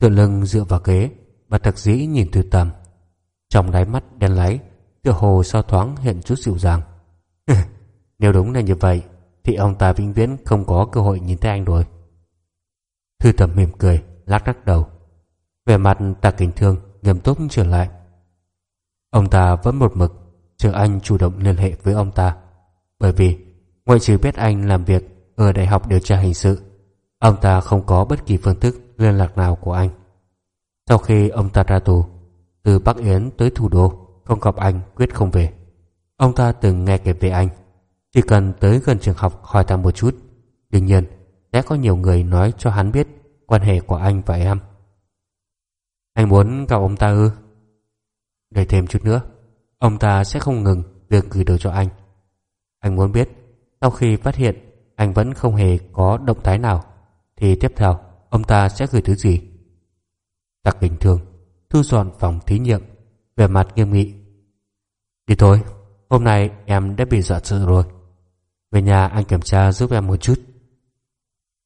tựa lưng dựa vào ghế và thật dĩ nhìn từ tầm. Trong đáy mắt đen láy, tựa hồ sao thoáng hiện chút dịu dàng. Nếu đúng là như vậy, thì ông ta vĩnh viễn không có cơ hội nhìn thấy anh rồi. Thư tầm mỉm cười, lắc lắc đầu. vẻ mặt ta kính thương, nghiêm túc trở lại. Ông ta vẫn một mực, chờ anh chủ động liên hệ với ông ta. Bởi vì, ngoại trừ biết anh làm việc ở Đại học Điều tra Hình sự, ông ta không có bất kỳ phương thức liên lạc nào của anh. Sau khi ông ta ra tù, từ Bắc Yến tới thủ đô, không gặp anh quyết không về. Ông ta từng nghe kể về anh. Chỉ cần tới gần trường học hỏi thăm một chút Đương nhiên sẽ có nhiều người nói cho hắn biết Quan hệ của anh và em. Anh muốn gặp ông ta ư? Để thêm chút nữa Ông ta sẽ không ngừng việc gửi đồ cho anh. Anh muốn biết Sau khi phát hiện anh vẫn không hề có động thái nào. Thì tiếp theo, Ông ta sẽ gửi thứ gì? Tặc bình thường, Thu dọn phòng thí nghiệm Về mặt nghiêm nghị. Đi thôi, Hôm nay em đã bị dọa sợ rồi. Về nhà anh kiểm tra giúp em một chút.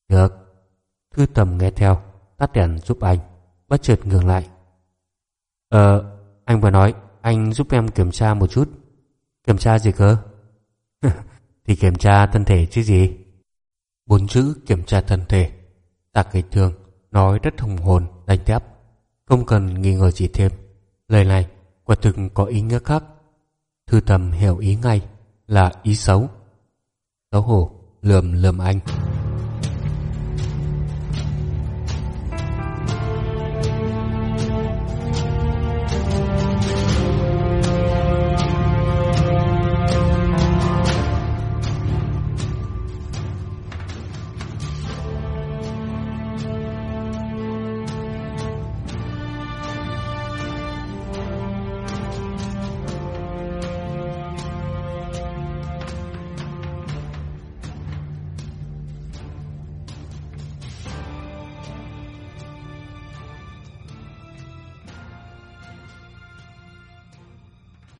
Được. Thư tầm nghe theo, Tắt đèn giúp anh, Bất chợt ngừng lại. Ờ anh vừa nói, Anh giúp em kiểm tra một chút. Kiểm tra gì cơ? Thì kiểm tra thân thể chứ gì? Bốn chữ kiểm tra thân thể. Tạc Kỳ thường Nói rất hùng hồn đánh thép, Không cần nghi ngờ gì thêm. Lời này quả thực có ý nghĩa khác. Thư tầm hiểu ý ngay Là ý xấu. Xấu hổ, lườm lườm anh.